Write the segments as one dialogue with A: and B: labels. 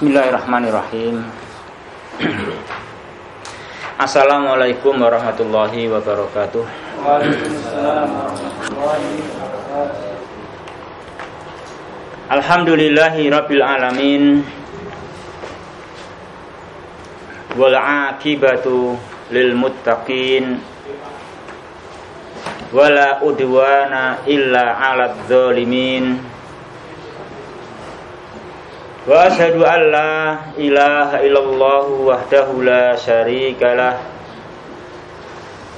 A: Bismillahirrahmanirrahim. Assalamualaikum warahmatullahi wabarakatuh. Alhamdulillahi rabbil alamin. Wal akibatu lil muttaqin. Wala udwana illa 'alal zalimin. Wa asyhadu an la ilaha illallah wahdahu la syarika lah.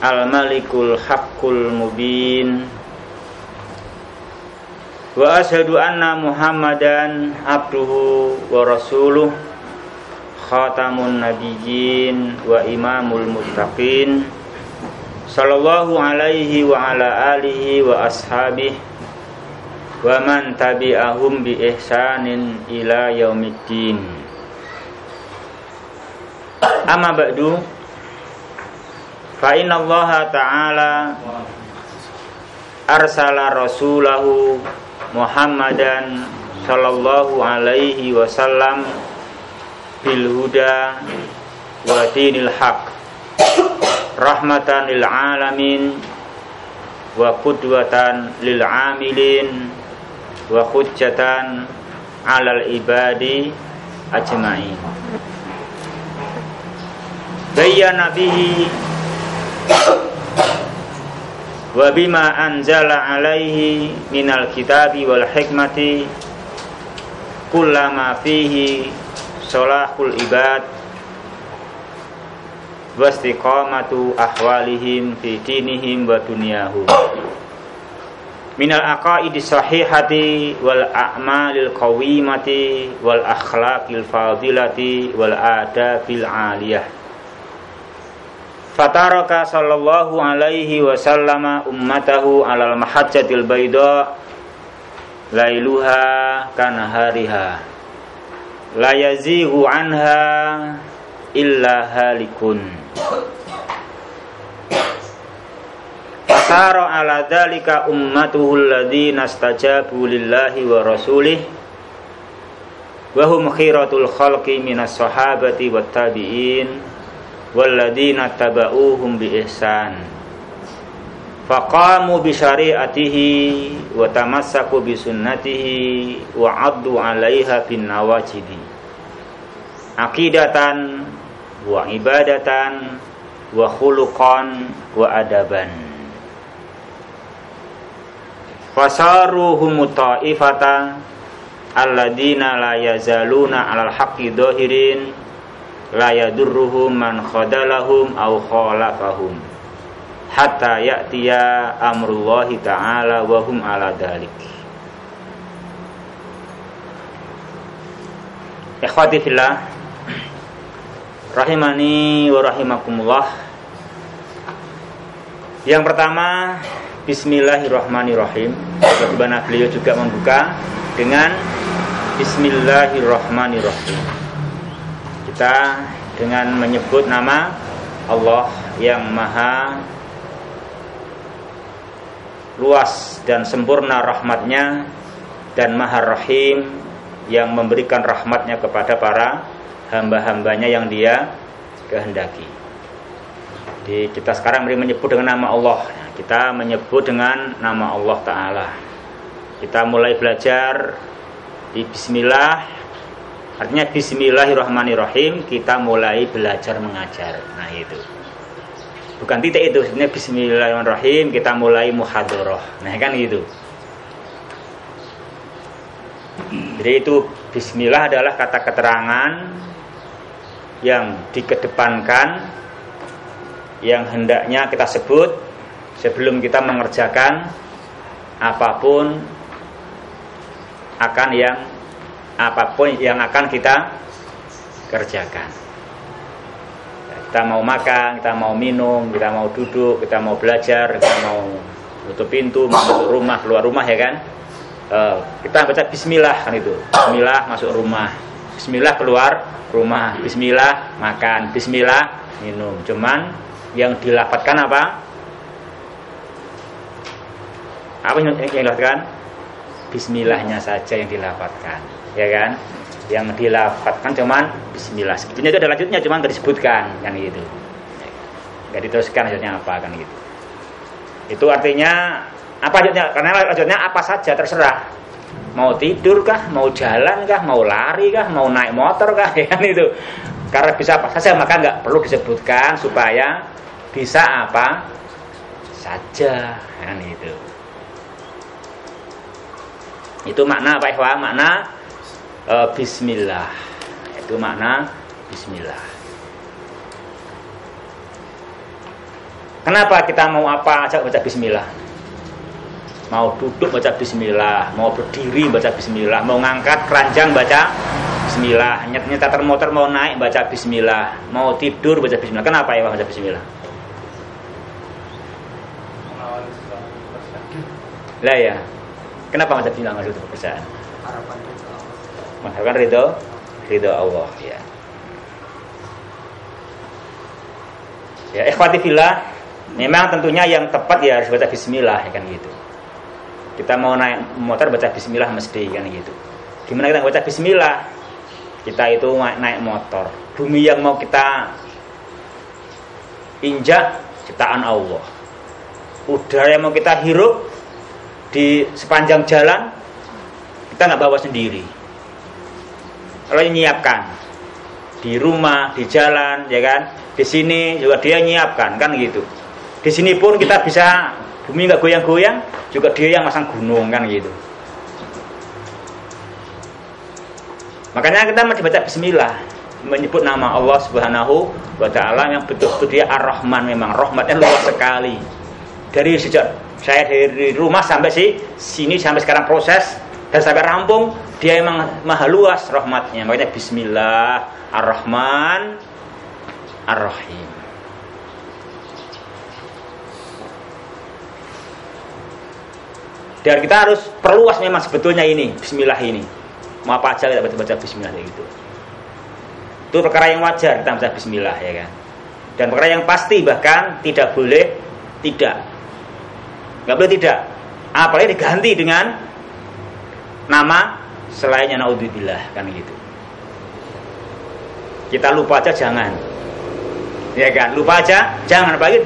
A: Al-Malikul Mubin. Wa asyhadu anna Muhammadan abduhu wa rasuluh. Khatamun nabiyyin wa imamul muttaqin. Sallallahu alaihi wa ala alihi wa man tabi'ahum bi ihsanin ila yaumiddin. Amma ba'du fa inna Allah ta'ala arsala rasulahu Muhammadan sallallahu alaihi wasallam bil huda wa dinil haq rahmatan lil alamin wa qudwatan lil amilin wa hujjatan alal ibadi ajma'in. Bayyana bihi wa bima anzala alaihi minal kitabi wal hikmati kullama fihi solahul ibad wa istiqamatu ahwalihim fi dinihim wa dunyahum minal aqaidi sahihati wal a'malil qawimati wal akhlaqil fadilati wal adabil aliyah. Fataraka sallallahu alaihi wasallama ummatahu alal mahajjatil bayda lailuha kanahariha. La yazighu anha illa halikun Fasara ala dzalika ummatuhu alladzina stajabu lillahi wa rasulih wa hum khiratul khalqi minas sahabati wat tabi'in walladzina tabauhum bi ihsan. Faqamu bi syari'atihi wa tamassaku bi sunnatihi wa addu 'alaiha bin nawajidi. Aqidatan wa ibadatan wa khuluqan wa adaban fasaruhum ta'ifata alladina la yazaluna alal haqqi dhahirin la yadurruhum man khadalahum aw khalafahum hatta ya'tiya amrullahi ta'ala wa hum ala dalik Ikhwati fillah Rahimani wa rahimakumullah. Yang pertama Bismillahirrahmanirrahim. Bagaimana beliau juga membuka dengan Bismillahirrahmanirrahim. Kita dengan menyebut nama Allah yang maha luas dan sempurna rahmatnya dan maha rahim yang memberikan rahmatnya kepada para hamba-hambanya yang dia kehendaki. Di kita sekarang menyebut dengan nama Allah kita menyebut dengan nama Allah Ta'ala. Kita mulai belajar di Bismillah. Artinya Bismillahirrahmanirrahim kita mulai belajar mengajar. Nah itu. Bukan titik itu sebenarnya Bismillahirrahmanirrahim kita mulai muhadoroh nah kan gitu. Jadi itu Bismillah adalah kata keterangan yang dikedepankan yang hendaknya kita sebut sebelum kita mengerjakan apa pun akan yang apa pun yang akan kita kerjakan. Kita mau makan, kita mau minum, kita mau duduk, kita mau belajar, kita mau tutup pintu, masuk rumah, keluar rumah ya kan? Uh, kita baca Bismillah kan itu. Bismillah masuk rumah, Bismillah keluar rumah, Bismillah makan, Bismillah minum. Cuman yang dilapatkan apa? Apa yang, yang dilakukan? Bismillahnya saja yang dilapatkan, ya kan? yang dilafatkan cuman bismillah. Sebetulnya itu ada lanjutnya cuman nggak disebutkan kan gitu. Nggak diteruskan lanjutnya apa kan gitu. Itu artinya apa lanjutnya? Karena lanjutnya apa saja terserah. Mau tidur kah mau jalan kah mau lari kah mau naik motor kah ya kan itu karena bisa apa saja maka nggak perlu disebutkan supaya bisa apa? Saja kan itu itu makna apa ikhwan makna e, bismillah. Itu makna bismillah. Kenapa kita mau apa aja baca bismillah? Mau duduk baca bismillah mau berdiri baca bismillah mau ngangkat keranjang baca bismillah nyet nyetar motor mau naik baca bismillah mau tidur baca bismillah. Kenapa ya baca bismillah? Lah ya Kenapa mazhab bilang itu pekerjaan? Harapan ridho. Mengharapkan ridho, ridho Allah ya. Ya, ikhwati fillah, memang tentunya yang tepat ya harus baca bismillah ya kan gitu. Kita mau naik motor baca bismillah mesti kan gitu. Gimana kita baca bismillah? Kita itu naik motor. Bumi yang mau kita injak ciptaan Allah. Udara yang mau kita hirup di sepanjang jalan kita nggak bawa sendiri. Kalau nyiapkan di rumah di jalan ya kan? Di sini juga dia nyiapkan kan gitu. Di sini pun kita bisa bumi nggak goyang-goyang juga dia yang masang gunung kan gitu. Makanya kita masih baca Bismillah menyebut nama Allah Subhanahu wa taala yang betul-betul dia Ar-Rahman memang rahmatnya luas sekali. Dari sejak saya dari rumah sampai si sini sampai sekarang proses dan sampai rampung dia emang maha luas rahmatnya. Makanya Bismillah Ar-Rahman Ar-Rahim. Dan kita harus perluas memang sebetulnya ini Bismillah ini. Mau apa aja kita baca-baca Bismillah itu itu perkara yang wajar kita baca Bismillah ya kan? Dan perkara yang pasti bahkan tidak boleh tidak nggak boleh tidak. Apalagi diganti dengan nama selainnya naudzubillah kan gitu. Kita lupa aja jangan. Ya kan? Lupa aja jangan. Apalagi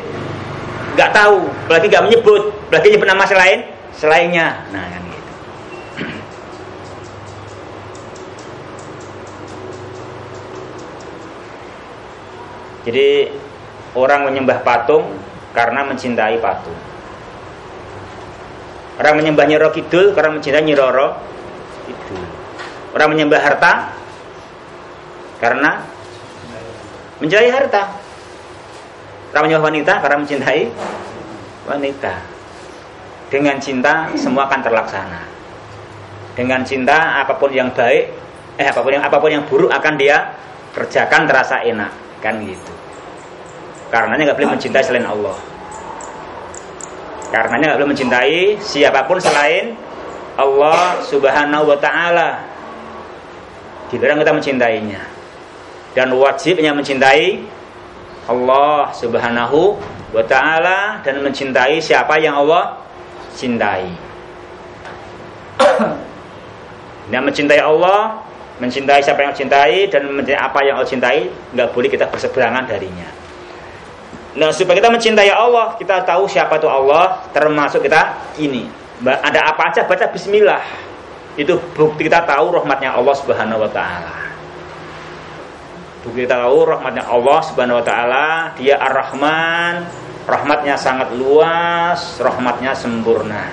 A: nggak tahu apalagi nggak menyebut apalagi nyebut nama selain selainnya. Nah kan gitu. Jadi orang menyembah patung karena mencintai patung Orang menyembah Nyiro Kidul karena mencintai Nyiroro Kidul. Orang menyembah harta karena mencintai harta. Orang menyembah wanita karena mencintai wanita. Dengan cinta semua akan terlaksana. Dengan cinta apa pun yang baik, eh apa pun yang apa pun yang buruk akan dia kerjakan terasa enak, kan gitu. Karenanya nggak boleh mencintai selain Allah. Karenanya nggak boleh mencintai siapa pun selain Allah Subhanahu wa taala. Dilarang kita mencintainya. Dan wajibnya mencintai Allah Subhanahu wa taala dan mencintai siapa yang Allah cintai. Dan mencintai Allah, mencintai siapa yang cintai dan mencintai apa yang Allah cintai, nggak boleh kita berseberangan darinya. Nah, supaya kita mencintai Allah, kita tahu siapa itu Allah, termasuk kita ini. Ada apa aja baca bismillah. Itu bukti kita tahu rahmatnya Allah Subhanahu wa taala. Bukti kita tahu rahmatnya Allah Subhanahu wa taala, Dia Ar-Rahman, rahmatnya sangat luas, rahmatnya sempurna.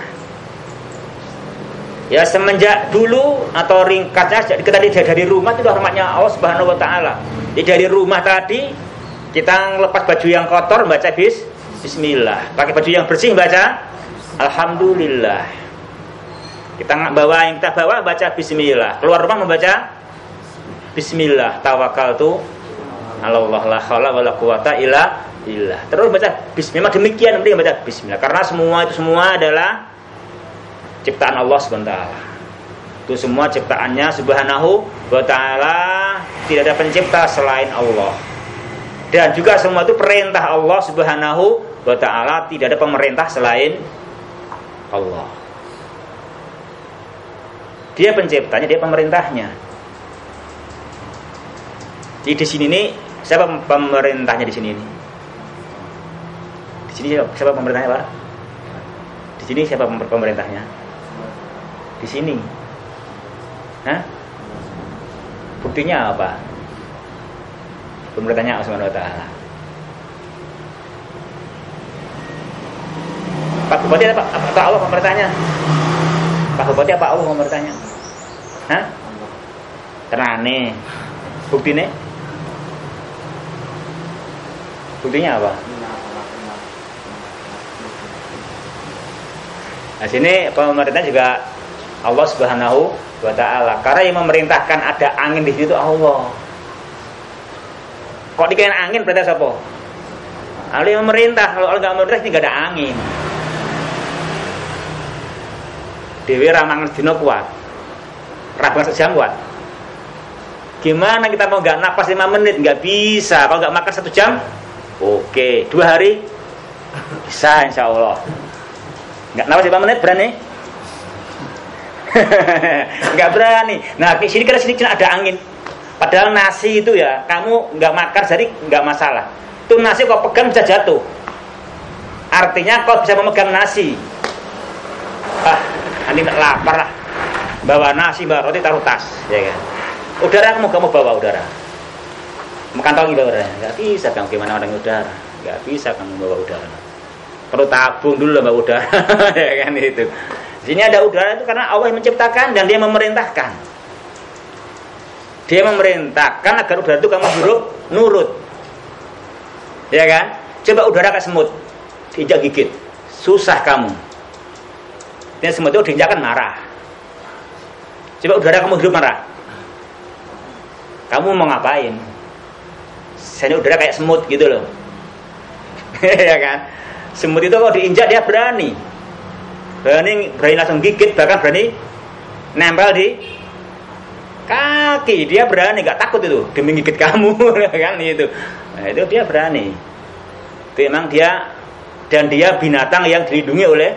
A: Ya semenjak dulu atau ringkasnya kita dari rumah itu rahmatnya Allah Subhanahu wa taala. Dari rumah tadi kita lepas baju yang kotor baca bis Bismillah. Pakai baju yang bersih baca Alhamdulillah. Kita bawa yang kita bawa baca Bismillah. Keluar rumah membaca Bismillah. Tawakal tuh Allah la haula wala quwata illa billah. Terus baca Bismillah. Demikian penting baca Bismillah. Karena semua itu semua adalah ciptaan Allah SWT. Itu semua ciptaannya Subhanahu wa taala. Tidak ada pencipta selain Allah. Dan juga semua itu perintah Allah Subhanahu wa taala, tidak ada pemerintah selain Allah. Dia penciptanya, dia pemerintahnya. Jadi di sini nih siapa pemerintahnya di sini ini? Di sini siapa, siapa pemerintahnya pak? Di sini siapa pemerintahnya? Di sini. Hah? Buktinya apa? Pemerintahnya Allah Subhanahu wa taala. Pak Bupati apa, apa Allah pemerintahnya? Pak Bupati apa Allah pemerintahnya? Hah? Terane. Buktinya? Buktinya apa? Nah sini pemerintah juga Allah Subhanahu wa taala. Karena yang memerintahkan ada angin di situ Allah. Kok dikain angin berarti apa? Yang memerintah, kalau Allah nggak memerintah ini nggak ada angin. Dewi ramangan dino kuat. Rabangan sejam kuat. Gimana kita mau nggak napas 5 menit? Nggak bisa. Kalau nggak makan satu jam, oke. Dua hari, bisa insya Allah. Nggak napas 5 menit berani? nggak berani. Nah di sini kan sini ada angin. Padahal nasi itu ya, kamu nggak makan jadi nggak masalah. Itu nasi kau pegang bisa jatuh. Artinya kau bisa memegang nasi. Ah, nanti lapar lah. Bawa nasi, bawa roti, taruh tas, ya kan. Udara kamu kamu bawa udara. Makan tahu gitu udara. Nggak bisa kamu gimana orang udara. Nggak bisa kamu bawa udara. Perlu tabung dulu lah bawa udara, ya kan itu. Sini ada udara itu karena Allah yang menciptakan dan Dia memerintahkan. Dia memerintahkan agar udara itu kamu hirup nurut. Ya kan? Coba udara kayak semut, diinjak gigit, susah kamu. Dan semut itu diinjak kan marah. Coba udara kamu hidup marah. Kamu mau ngapain? Saya udara kayak semut gitu loh. ya kan? Semut itu kalau diinjak dia berani. Berani berani langsung gigit, bahkan berani nempel di kaki. Dia berani, nggak takut itu demi gigit kamu kan itu. Nah, itu dia berani. Itu memang dia dan dia binatang yang dilindungi oleh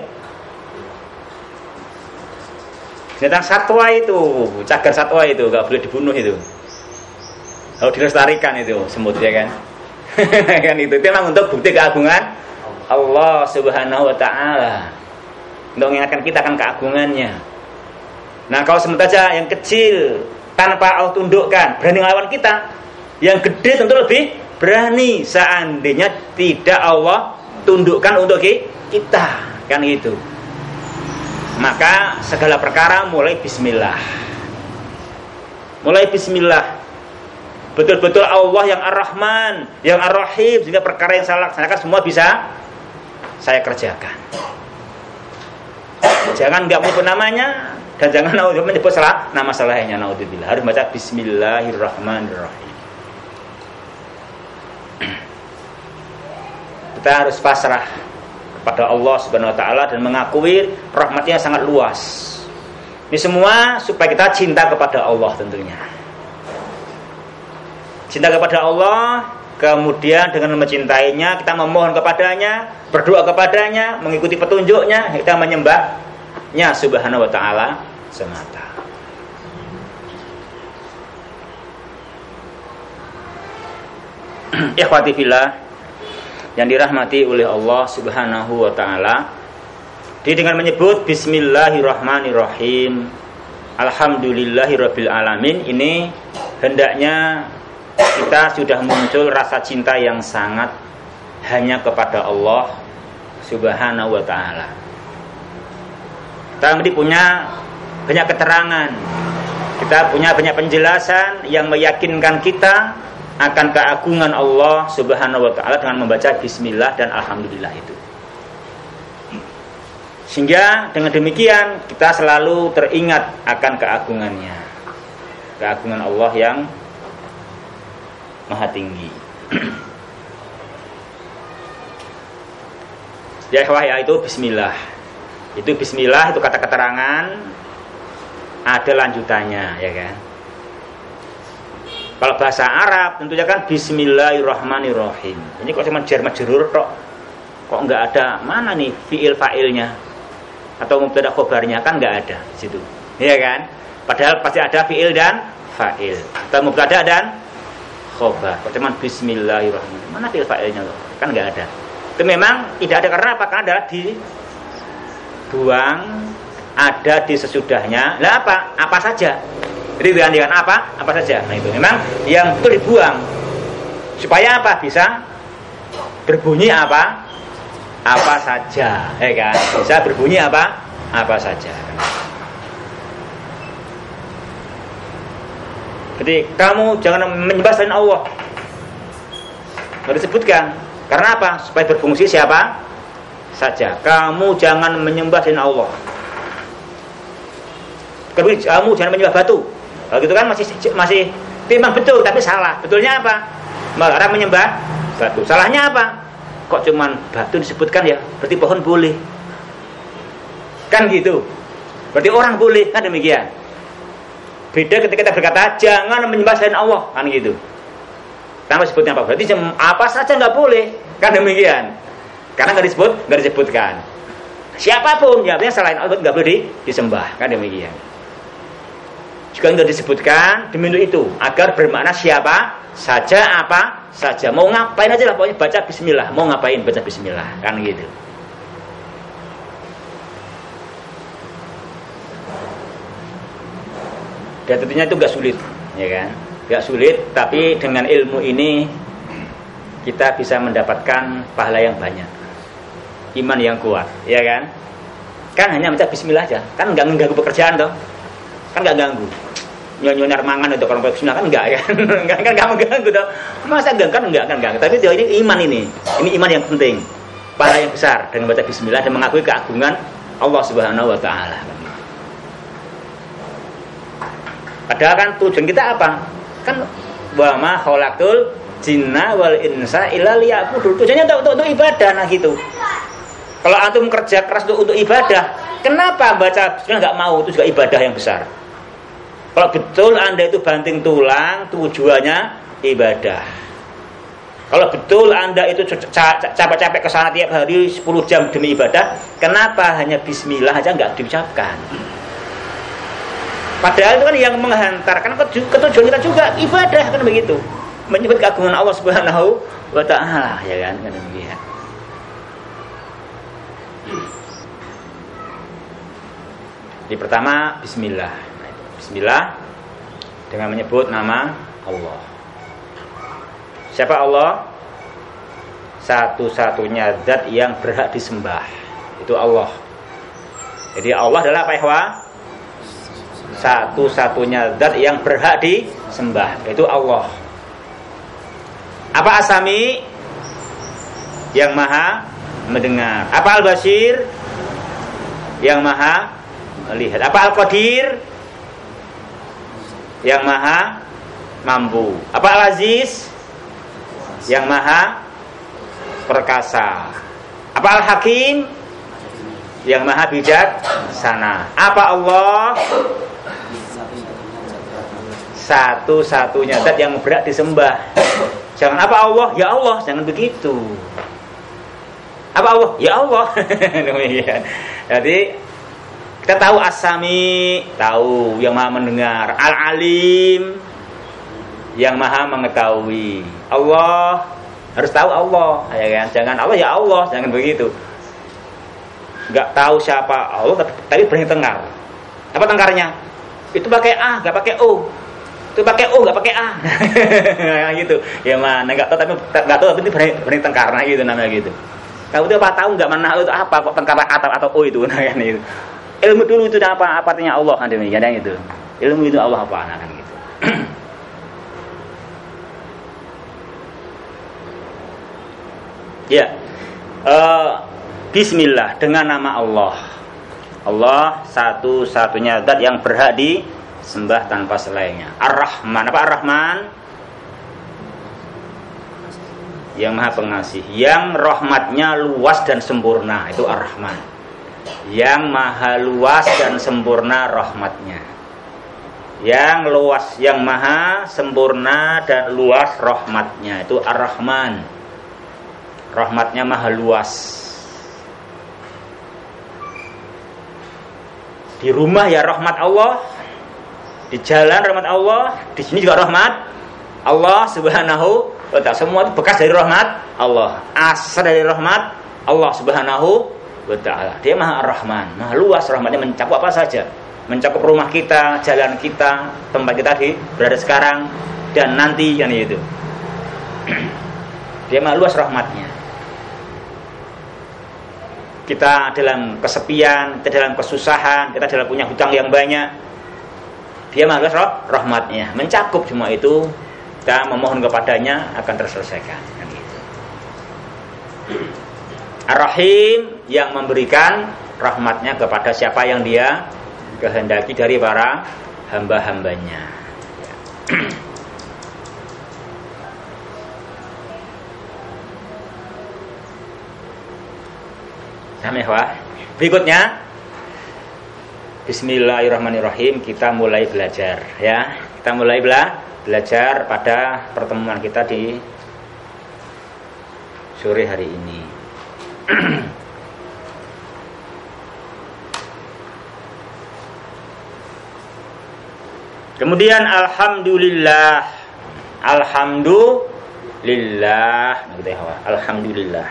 A: binatang satwa itu, cagar satwa itu nggak boleh dibunuh itu. Kalau dilestarikan itu semut ya kan. kan itu, itu memang untuk bukti keagungan Allah Subhanahu wa taala. Untuk mengingatkan kita akan keagungannya. Nah, kalau sementara yang kecil tanpa Allah tundukkan, berani melawan kita. Yang gede tentu lebih berani seandainya tidak Allah tundukkan untuk kita, kan itu. Maka segala perkara mulai bismillah. Mulai bismillah. Betul-betul Allah yang Ar-Rahman, yang Ar-Rahim sehingga perkara yang saya laksanakan semua bisa saya kerjakan. Jangan nggak mau namanya dan jangan menyebut salah nama salahnya naudzubillah. Harus baca Bismillahirrahmanirrahim. Kita harus pasrah kepada Allah Subhanahu wa taala dan mengakui rahmatnya sangat luas. Ini semua supaya kita cinta kepada Allah tentunya cinta kepada Allah, kemudian dengan mencintainya kita memohon kepadanya, berdoa kepadanya, mengikuti petunjuknya, kita menyembahnya subhanahu wa ta'ala semata. Ikhwati fillah yang dirahmati oleh Allah Subhanahu wa taala. Dia dengan menyebut bismillahirrahmanirrahim. Alhamdulillahirabbil alamin ini hendaknya kita sudah muncul rasa cinta yang sangat hanya kepada Allah Subhanahu wa taala. Kita punya banyak keterangan. Kita punya banyak penjelasan yang meyakinkan kita akan keagungan Allah Subhanahu wa taala dengan membaca bismillah dan alhamdulillah itu. Sehingga dengan demikian kita selalu teringat akan keagungannya. Keagungan Allah yang maha tinggi. ya itu bismillah. Itu bismillah itu kata keterangan ada lanjutannya ya kan. Kalau bahasa Arab tentunya kan bismillahirrahmanirrahim. Ini kok cuma jar majrur tok. Kok nggak ada mana nih fiil fa'ilnya atau mubtada khobarnya kan nggak ada di situ. Ya kan? Padahal pasti ada fiil dan fa'il. Atau mubtada dan khobar. Cuman bismillahirrahmanirrahim. Mana fil fa'ilnya loh? Kan nggak ada. Itu memang tidak ada karena apa? Karena adalah dibuang ada di sesudahnya. Lah apa? Apa saja. Jadi dengan apa? Apa saja. Nah itu memang yang betul dibuang. Supaya apa? Bisa berbunyi apa? Apa saja, ya kan? Bisa berbunyi apa? Apa saja. Jadi kamu jangan menyembah selain Allah. Tidak disebutkan. Karena apa? Supaya berfungsi siapa? Saja. Kamu jangan menyembah selain Allah. Kamu jangan menyembah batu. Kalau gitu kan masih masih timbang betul tapi salah. Betulnya apa? Melarang menyembah batu. Salahnya apa? Kok cuman batu disebutkan ya? Berarti pohon boleh. Kan gitu. Berarti orang boleh kan demikian. Beda ketika kita berkata jangan menyembah selain Allah kan gitu. Tanpa sebutnya apa? Berarti apa saja nggak boleh kan demikian. Karena nggak disebut nggak disebutkan. Siapa pun ya selain Allah nggak boleh disembah kan demikian. Juga nggak disebutkan demi itu agar bermakna siapa saja apa saja mau ngapain aja lah pokoknya baca Bismillah mau ngapain baca Bismillah kan gitu. Dan tentunya itu gak sulit, ya kan? Gak sulit, tapi dengan ilmu ini kita bisa mendapatkan pahala yang banyak, iman yang kuat, ya kan? Kan hanya baca Bismillah aja, kan nggak mengganggu pekerjaan toh, kan nggak ganggu. Nyonya mangan untuk orang Bismillah kan enggak ya, kan kan nggak mengganggu toh. Masa enggak kan enggak kan enggak, tapi ini iman ini, ini iman yang penting, pahala yang besar dengan baca Bismillah dan mengakui keagungan Allah Subhanahu Wa Taala. Padahal kan tujuan kita apa? Kan wa ma khalaqtul jinna wal insa illa liya'budun. Tujuannya untuk, untuk, untuk ibadah nah gitu. Kalau antum kerja keras untuk, untuk ibadah, kenapa baca bismillah nggak mau? Itu juga ibadah yang besar. Kalau betul Anda itu banting tulang, tujuannya ibadah. Kalau betul Anda itu capek-capek ke sana tiap hari 10 jam demi ibadah, kenapa hanya bismillah aja nggak diucapkan? Padahal itu kan yang menghantarkan ketujuan kita juga ibadah kan begitu. Menyebut keagungan Allah Subhanahu wa taala ya kan kan. Di pertama bismillah. Bismillah dengan menyebut nama Allah. Siapa Allah? Satu-satunya zat yang berhak disembah. Itu Allah. Jadi Allah adalah apa ya? satu-satunya zat yang berhak disembah itu Allah. Apa asami? Yang maha mendengar. Apa al-basir? Yang maha melihat. Apa al-qadir? Yang maha mampu. Apa al-aziz? Yang maha perkasa. Apa al-hakim? Yang maha bijak sana. Apa Allah? satu-satunya zat yang berat disembah. Jangan apa Allah, ya Allah, jangan begitu. Apa Allah? Ya Allah. Demikian. Jadi kita tahu asami, tahu yang maha mendengar, al-alim yang maha mengetahui. Allah harus tahu Allah, ya kan? Jangan Allah ya Allah, jangan begitu. Enggak tahu siapa Allah tapi, berani tengkar. Apa tengkarnya? Itu pakai A, enggak pakai O itu pakai O nggak pakai A gitu ya mana nggak tahu tapi nggak tahu tapi berani, berani tengkar nah gitu namanya gitu kamu itu apa? Tahu nggak mana itu apa? Kok tengkar atau atau O itu? Nah kan itu. Ilmu dulu itu apa? Apa artinya Allah? Kan demikian itu. Ilmu itu Allah apa? Nah, kan gitu. Ya. Uh, Bismillah dengan nama Allah. Allah satu-satunya zat yang berhak di sembah tanpa selainnya. Ar-Rahman, apa Ar-Rahman? Yang Maha Pengasih, yang rahmatnya luas dan sempurna, itu Ar-Rahman. Yang Maha luas dan sempurna rahmatnya. Yang luas, yang Maha sempurna dan luas rahmatnya, itu Ar-Rahman. Rahmatnya Maha luas. Di rumah ya rahmat Allah, di jalan rahmat Allah, di sini juga rahmat Allah Subhanahu wa taala. Semua itu bekas dari rahmat Allah. Asal dari rahmat Allah Subhanahu wa taala. Dia Maha Rahman, Maha luas rahmatnya mencakup apa saja. Mencakup rumah kita, jalan kita, tempat kita di berada sekarang dan nanti kan itu. Dia Maha luas rahmatnya. Kita dalam kesepian, kita dalam kesusahan, kita dalam punya hutang yang banyak, dia maha luas rahmatnya mencakup semua itu kita memohon kepadanya akan terselesaikan. Kan gitu. Ar-Rahim yang memberikan rahmatnya kepada siapa yang dia kehendaki dari para hamba-hambanya. Samehwa. Berikutnya Bismillahirrahmanirrahim kita mulai belajar ya. Kita mulai belajar belajar pada pertemuan kita di sore hari ini. Kemudian alhamdulillah. Alhamdulillah. Alhamdulillah.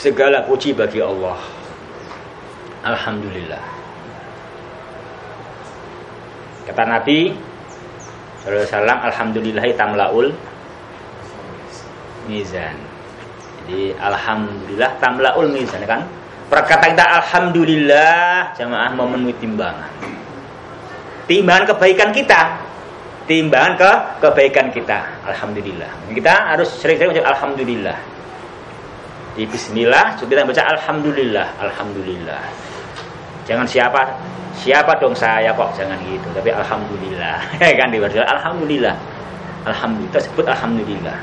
A: Segala puji bagi Allah. Alhamdulillah. Kata Nabi Sallallahu Alhamdulillahi tamlaul mizan. Jadi alhamdulillah tamlaul mizan kan? Perkataan kita alhamdulillah jamaah memenuhi timbangan. Timbangan kebaikan kita. Timbangan ke kebaikan kita. Alhamdulillah. Kita harus sering-sering baca alhamdulillah. Di bismillah kita baca alhamdulillah, alhamdulillah. Jangan siapa siapa dong saya kok? Jangan gitu. Tapi alhamdulillah. Kan di alhamdulillah. Alhamdulillah. Sebut alhamdulillah.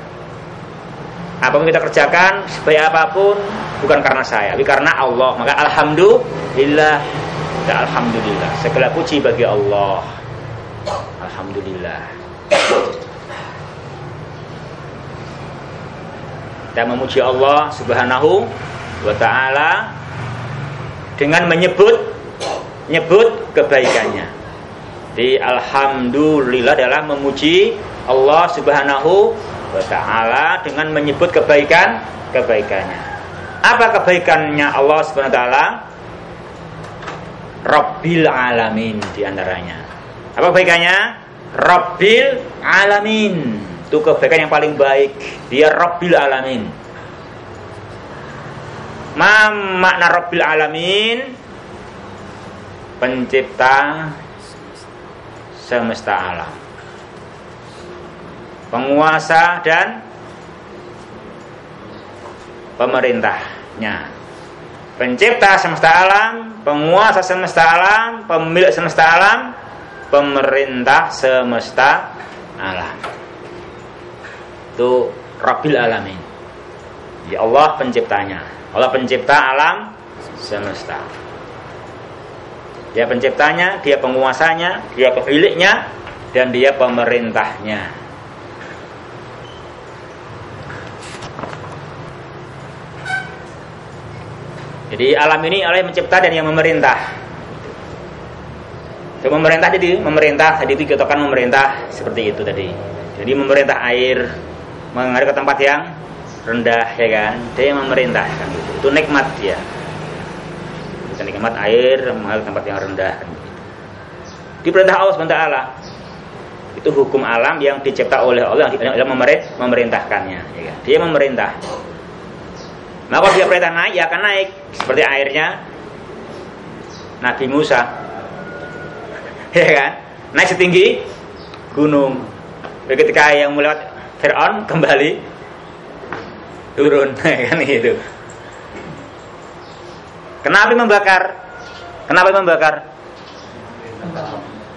A: Apa pun kita kerjakan sebaik apa pun bukan karena saya tapi karena Allah. Maka alhamdulillah. Ya alhamdulillah. Segala puji bagi Allah. Alhamdulillah. Kita memuji Allah subhanahu wa ta'ala dengan menyebut nyebut kebaikannya. Di alhamdulillah adalah memuji Allah Subhanahu wa taala dengan menyebut kebaikan kebaikannya. Apa kebaikannya Allah Subhanahu wa taala? Rabbil alamin di antaranya. Apa kebaikannya? Rabbil alamin. Itu kebaikan yang paling baik. Dia Rabbil alamin. Ma makna Rabbil alamin? Pencipta semesta alam. Penguasa dan pemerintahnya. Pencipta semesta alam penguasa semesta alam pemilik semesta alam pemerintah semesta alam. Itu Rabbil Alamin. Ya Allah penciptanya. Allah pencipta alam semesta dia penciptanya, dia penguasanya, dia pemiliknya, dan dia pemerintahnya. Jadi alam ini oleh mencipta dan yang memerintah. Jadi memerintah jadi memerintah tadi itu kan memerintah seperti itu tadi. Jadi memerintah air mengalir ke tempat yang rendah ya kan. Dia yang memerintah kan itu. Itu nikmat dia bisa nikmat air mengalir tempat yang rendah. Di perintah Allah SWT itu hukum alam yang dicipta oleh Allah yang memerintahkannya ya kan? dia memerintah. Maka dia perintah naik ya akan naik. Seperti airnya Nabi Musa. Ya kan? Naik setinggi gunung. Ketika yang melewat Fir'aun kembali turun kan? Itu Kenapa membakar? Kenapa membakar?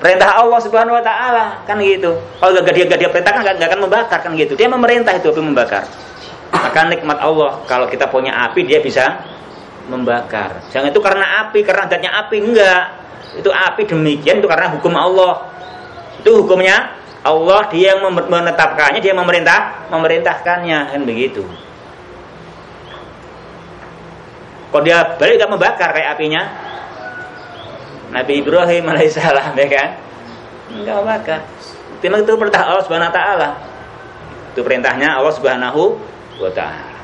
A: Perintah Allah Subhanahu wa taala kan gitu. Kalau gak dia gak dia perintahkan gak, akan membakar kan gitu. Dia memerintah itu api membakar. Maka nikmat Allah kalau kita punya api dia bisa membakar. Jangan itu karena api, karena adanya api enggak. Itu api demikian itu karena hukum Allah. Itu hukumnya Allah dia yang menetapkannya, dia memerintah, memerintahkannya kan begitu. Kok dia balik gak membakar kayak apinya? Nabi Ibrahim alaihissalam ya kan? Enggak membakar. Memang itu perintah Allah Subhanahu wa taala. Itu perintahnya Allah Subhanahu wa taala.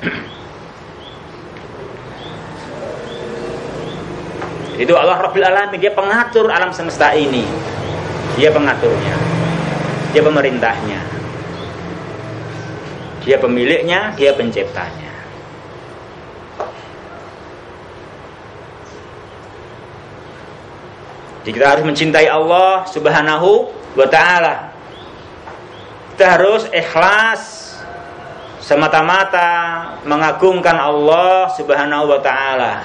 A: Itu Allah Rabbil Alamin, dia pengatur alam semesta ini. Dia pengaturnya. Dia pemerintahnya. Dia pemiliknya, dia penciptanya. Jadi kita harus mencintai Allah Subhanahu wa taala. Kita harus ikhlas semata-mata mengagungkan Allah Subhanahu wa taala.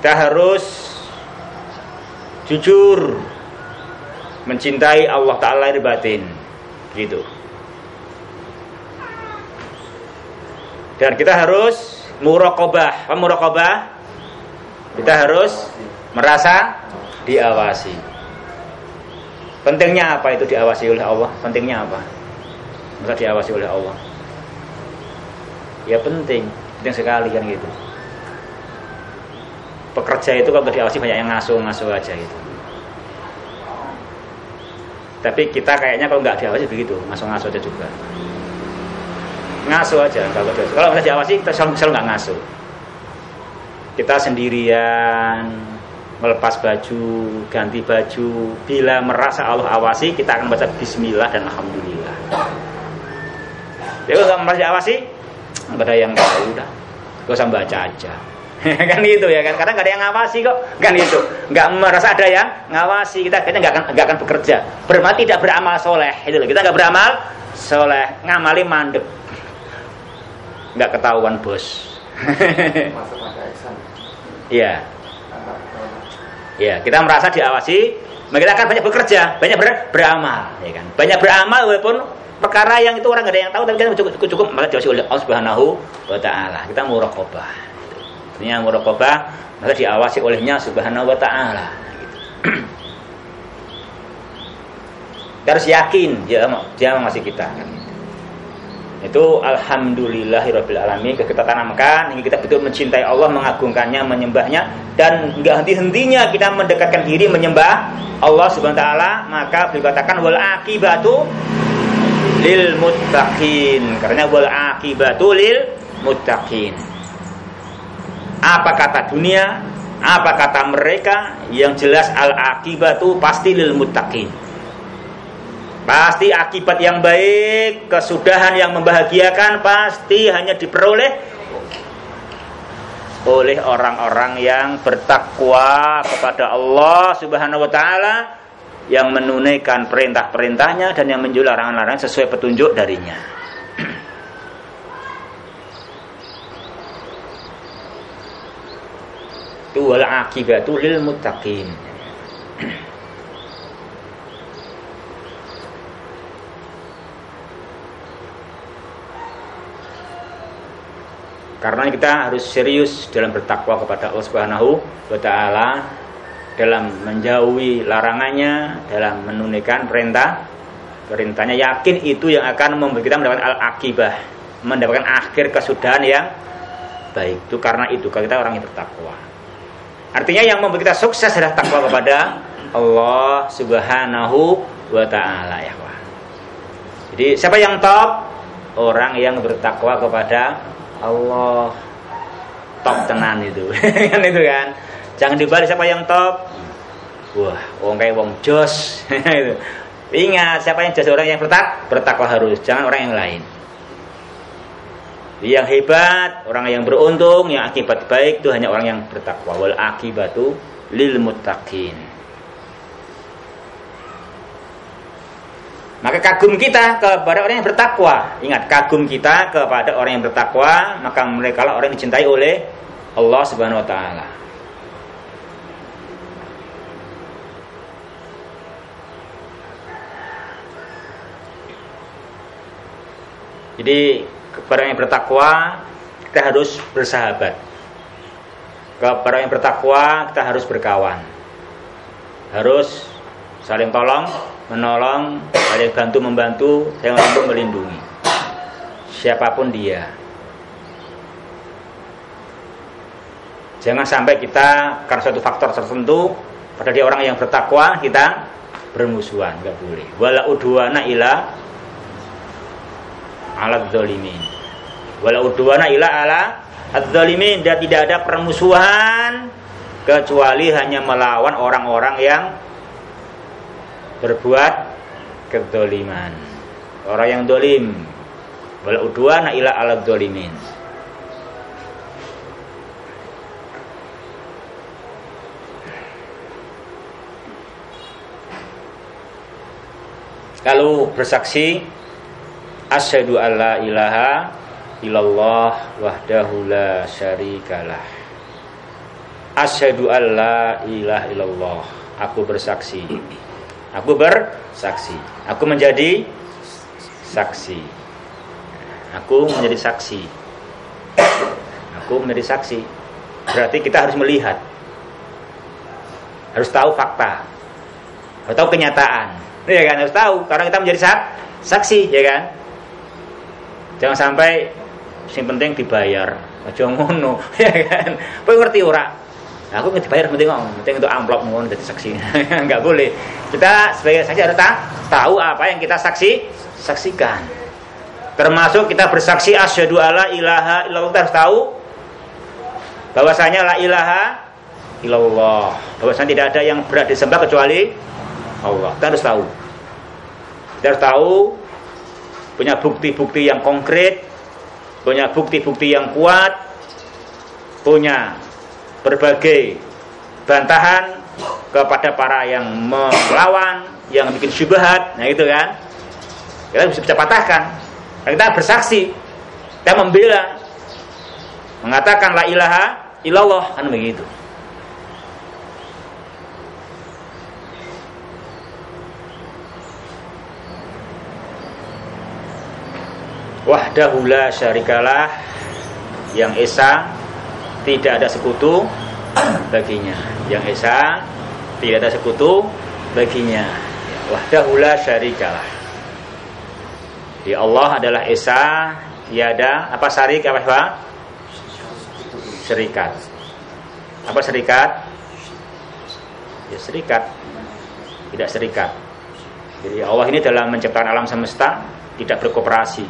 A: Kita harus jujur mencintai Allah Ta'ala di batin. Gitu. Dan kita harus muraqabah. Apa muraqabah? Kita harus merasa diawasi pentingnya apa itu diawasi oleh Allah pentingnya apa merasa diawasi oleh Allah ya penting penting sekali kan gitu pekerja itu kalau diawasi banyak yang ngasuh-ngasuh aja gitu. Tapi kita kayaknya kalau nggak diawasi begitu, ngasuh-ngasuh aja juga. Ngasuh aja kalau diawasi. Kalau nggak diawasi kita selalu, nggak ngasuh. Kita sendirian melepas baju, ganti baju. Bila merasa Allah awasi, kita akan baca Bismillah dan Alhamdulillah. Jadi kalau nggak diawasi, nggak ada yang tahu udah. Gak usah baca aja. kan gitu ya kan? Karena nggak ada yang ngawasi kok. Kan gitu. Nggak merasa ada yang ngawasi. Kita kayaknya nggak akan nggak akan bekerja. Berarti tidak beramal soleh. Itu loh kita nggak beramal soleh. Ngamali mandek. Nggak ketahuan bos. Iya. Iya, kita merasa diawasi, maka kita akan banyak bekerja, banyak ber beramal, ya kan. Banyak beramal walaupun perkara yang itu orang nggak ada yang tahu tapi kita cukup cukup, maka diawasi oleh Allah Subhanahu wa taala. Kita muraqabah. Artinya muraqabah maka diawasi olehnya Subhanahu wa taala gitu. harus yakin dia dia mengasihi kita kan. Itu alhamdulillahirabbil alamin kita tanamkan hingga kita betul mencintai Allah, mengagungkannya, menyembahnya dan enggak henti-hentinya kita mendekatkan diri menyembah Allah Subhanahu wa taala, maka dikatakan wal akibatu lil muttaqin. Karena wal akibatu lil muttaqin. Apa kata dunia? Apa kata mereka? Yang jelas al akibatu pasti lil muttaqin. Pasti akibat yang baik, kesudahan yang membahagiakan pasti hanya diperoleh oleh orang-orang yang bertakwa kepada Allah Subhanahu wa taala yang menunaikan perintah-perintahnya dan yang menjual larangan-larangan sesuai petunjuk darinya. itu wal akibatu lil muttaqin Karena kita harus serius dalam bertakwa kepada Allah Subhanahu wa taala dalam menjauhi larangannya, dalam menunaikan perintah perintahnya yakin itu yang akan membuat kita mendapatkan al-akibah, mendapatkan akhir kesudahan yang baik. Itu karena itu kalau kita orang yang bertakwa. Artinya yang membuat kita sukses adalah takwa kepada Allah Subhanahu wa taala ya Jadi siapa yang top? Orang yang bertakwa kepada Allah. Top tenan itu. kan itu kan. Jangan dibalik siapa yang top? Wah, wong kayak wong jos. Ingat siapa yang jos orang yang bertak bertakwa harus, jangan orang yang lain yang hebat, orang yang beruntung, yang akibat baik itu hanya orang yang bertakwa. Wal akibatu lil muttaqin. Maka kagum kita kepada orang yang bertakwa. Ingat, kagum kita kepada orang yang bertakwa, maka mereka lah orang yang dicintai oleh Allah Subhanahu wa taala. Jadi kepada yang bertakwa kita harus bersahabat kepada yang bertakwa kita harus berkawan harus saling tolong menolong saling bantu membantu saling mampu melindungi siapa pun dia jangan sampai kita karena suatu faktor tertentu Padahal dia orang yang bertakwa, kita bermusuhan, nggak boleh. Wala udwana ila alat zalimin. Wala udwana ila ala adzalimin dan tidak ada permusuhan kecuali hanya melawan orang-orang yang berbuat kedoliman. Orang yang dolim. Wala udwana ila ala zalimin. Kalau bersaksi asyhadu alla ilaha illallah wahdahu la syarikalah. Asyhadu alla ilaha illallah. Aku bersaksi. Aku bersaksi. Aku menjadi saksi. Aku menjadi saksi. Aku menjadi saksi. Berarti kita harus melihat. Harus tahu fakta. Harus tahu kenyataan ya kan harus tahu karena kita menjadi sak saksi ya kan jangan sampai yang penting dibayar aja ngono ya kan kowe ngerti ora aku nggak dibayar penting ngomong penting itu amplop ngono jadi saksi. Nggak boleh. Kita sebagai saksi harus tahu apa yang kita saksi saksikan. Termasuk kita bersaksi asyhadu alla ilaha illallah. Kita harus tahu bahwasanya la ilaha illallah. Bahwasanya tidak ada yang berat disembah kecuali Allah. Kita harus tahu. Kita harus tahu punya bukti-bukti yang konkret, punya bukti-bukti yang kuat, punya berbagai bantahan kepada para yang melawan, yang bikin syubhat, nah itu kan. Kita bisa, bisa patahkan. Nah, kita bersaksi, kita membela, mengatakan la ilaha illallah kan begitu. wahdahu la syarikalah yang esa tidak ada sekutu baginya. Yang esa tidak ada sekutu baginya. Wahdahu la syarikalah di Allah adalah esa tiada apa syarik apa apa serikat apa serikat ya serikat tidak serikat jadi Allah ini dalam menciptakan alam semesta tidak berkooperasi.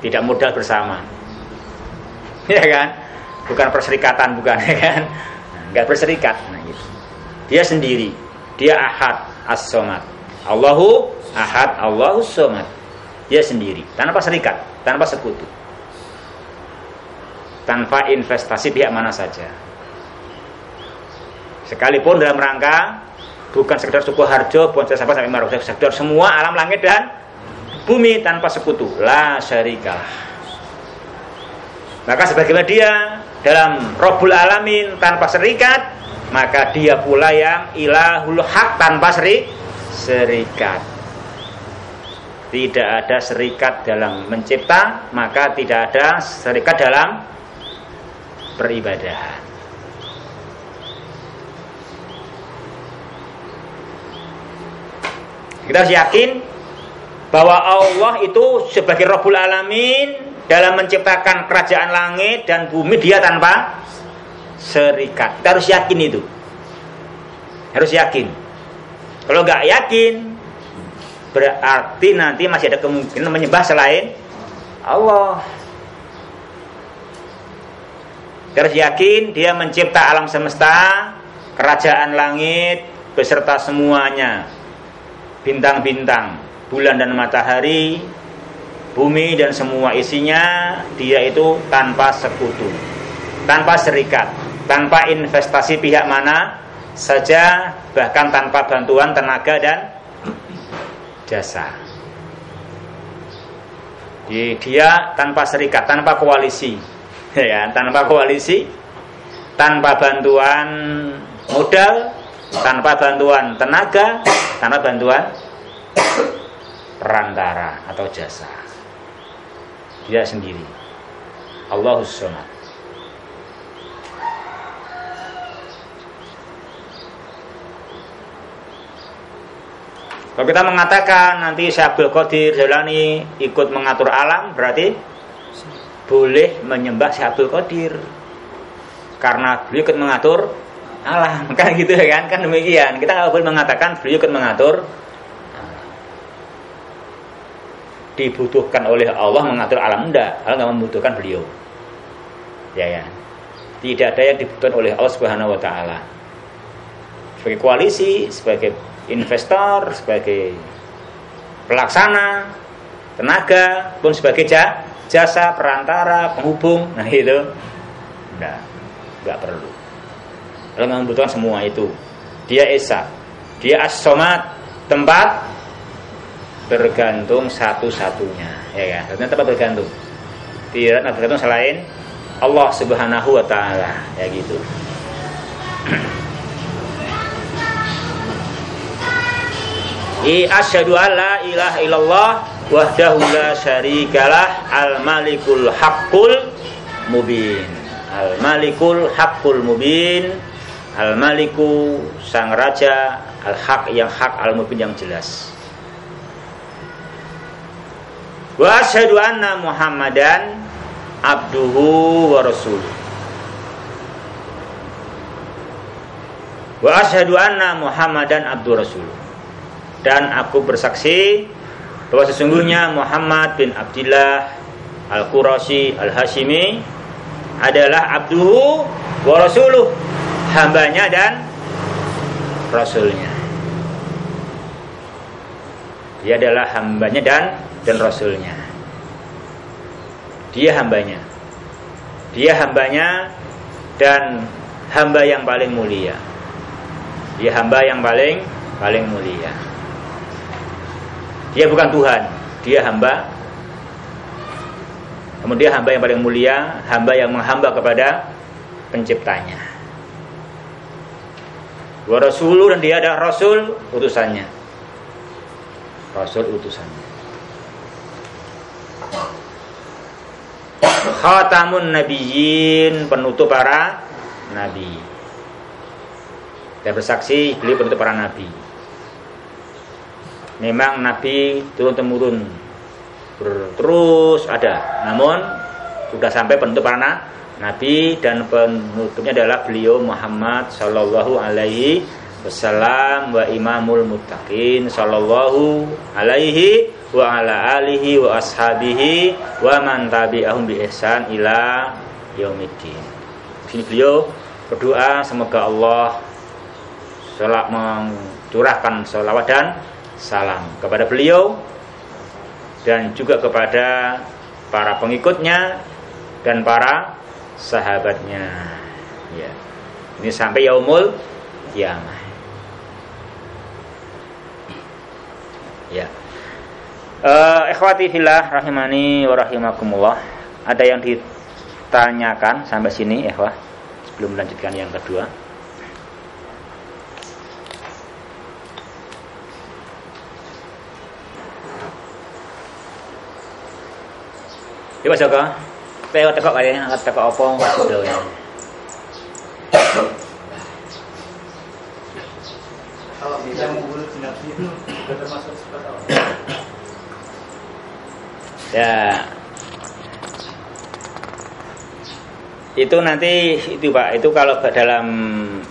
A: Tidak modal bersama. Ya kan bukan perserikatan bukan ya kan? Nggak berserikat. Nah, gitu. dia sendiri. Dia ahad as-somad. Allahu ahad Allahu somad. Dia sendiri. Tanpa serikat tanpa sekutu. Tanpa investasi pihak mana saja. Sekalipun dalam rangka bukan sekedar suku harjo bukan siapa sampai maruf sekedar semua alam langit dan bumi tanpa sekutu. La syarika maka sebagaimana dia dalam Robul Alamin tanpa serikat maka dia pula yang ilahul hak tanpa seri serikat. Tidak ada serikat dalam mencipta maka tidak ada serikat dalam beribadah. Kita harus yakin bahwa Allah itu sebagai Rabbul Alamin dalam menciptakan kerajaan langit dan bumi dia tanpa serikat. Kita harus yakin itu. Harus yakin. Kalau nggak yakin, berarti nanti masih ada kemungkinan menyembah selain Allah. Kita harus yakin dia mencipta alam semesta, kerajaan langit beserta semuanya, bintang-bintang, bulan dan matahari, bumi dan semua isinya, dia itu tanpa sekutu, tanpa serikat, tanpa investasi pihak mana saja, bahkan tanpa bantuan tenaga dan jasa. Dia tanpa serikat, tanpa koalisi, ya, tanpa koalisi, tanpa bantuan modal, tanpa bantuan tenaga, tanpa bantuan perantara atau jasa. Dia sendiri. Allahus somad. Kalau kita mengatakan nanti Syabul Qadir Jalani ikut mengatur alam berarti boleh menyembah Syabul Qadir karena beliau ikut mengatur alam kan gitu ya kan kan demikian kita nggak boleh mengatakan beliau ikut mengatur dibutuhkan oleh Allah mengatur alam. Enggak Allah nggak membutuhkan beliau. Ya ya. Tidak ada yang dibutuhkan oleh Allah Subhanahu Wa Taala. Sebagai koalisi sebagai investor sebagai pelaksana tenaga pun sebagai jasa perantara penghubung. Nah itu. Enggak enggak perlu. Allah membutuhkan semua itu. Dia esa dia as tempat bergantung satu-satunya ya kan satunya tempat bergantung tidak bergantung selain Allah Subhanahu wa taala ya gitu I asyhadu alla ilaha illallah wahdahu la syarikalah al malikul haqqul mubin. Al malikul haqqul mubin. Al maliku sang raja al haq yang hak al mubin yang jelas. Wa asyhadu anna Muhammadan abduhu wa rasuluh. Wa asyhadu anna Muhammadan abdu rasuluh dan aku bersaksi bahwa sesungguhnya Muhammad bin Abdullah Al-Qurashi Al-Hashimi adalah abduhu wa rasuluh hambanya dan rasulnya dia adalah hambanya dan dan rasulnya dia hambanya dia hambanya dan hamba yang paling mulia dia hamba yang paling paling mulia dia bukan Tuhan, dia hamba. Kemudian hamba yang paling mulia, hamba yang menghamba kepada penciptanya. Wa rasulu dan dia ada rasul utusannya. Rasul utusannya. Khatamun nabiyyin penutup para nabi. Dan bersaksi beliau penutup para nabi. Memang Nabi turun temurun terus ada. Namun sudah sampai penutup para Nabi dan penutupnya adalah beliau Muhammad Shallallahu Alaihi Wasallam wa imamul muttaqin Shallallahu Alaihi wa ala alihi wa ashabihi wa man tabi'ahum bi ihsan ila yaumiddin. Sini beliau berdoa semoga Allah selak mencurahkan salawat dan salam kepada beliau dan juga kepada para pengikutnya dan para sahabatnya. Ya. Ini sampai yaumul kiamah. Ya. Uh, ikhwati fillah rahimani wa rahimakumullah. Ada yang ditanyakan sampai sini, ikhwah? Sebelum melanjutkan yang kedua. Coba Joko. Teo tekok kayaknya angkat tekok apa video ya. Kalau bisa mengulut sinapsi itu sudah termasuk apa? Ya. Itu nanti itu Pak, itu kalau dalam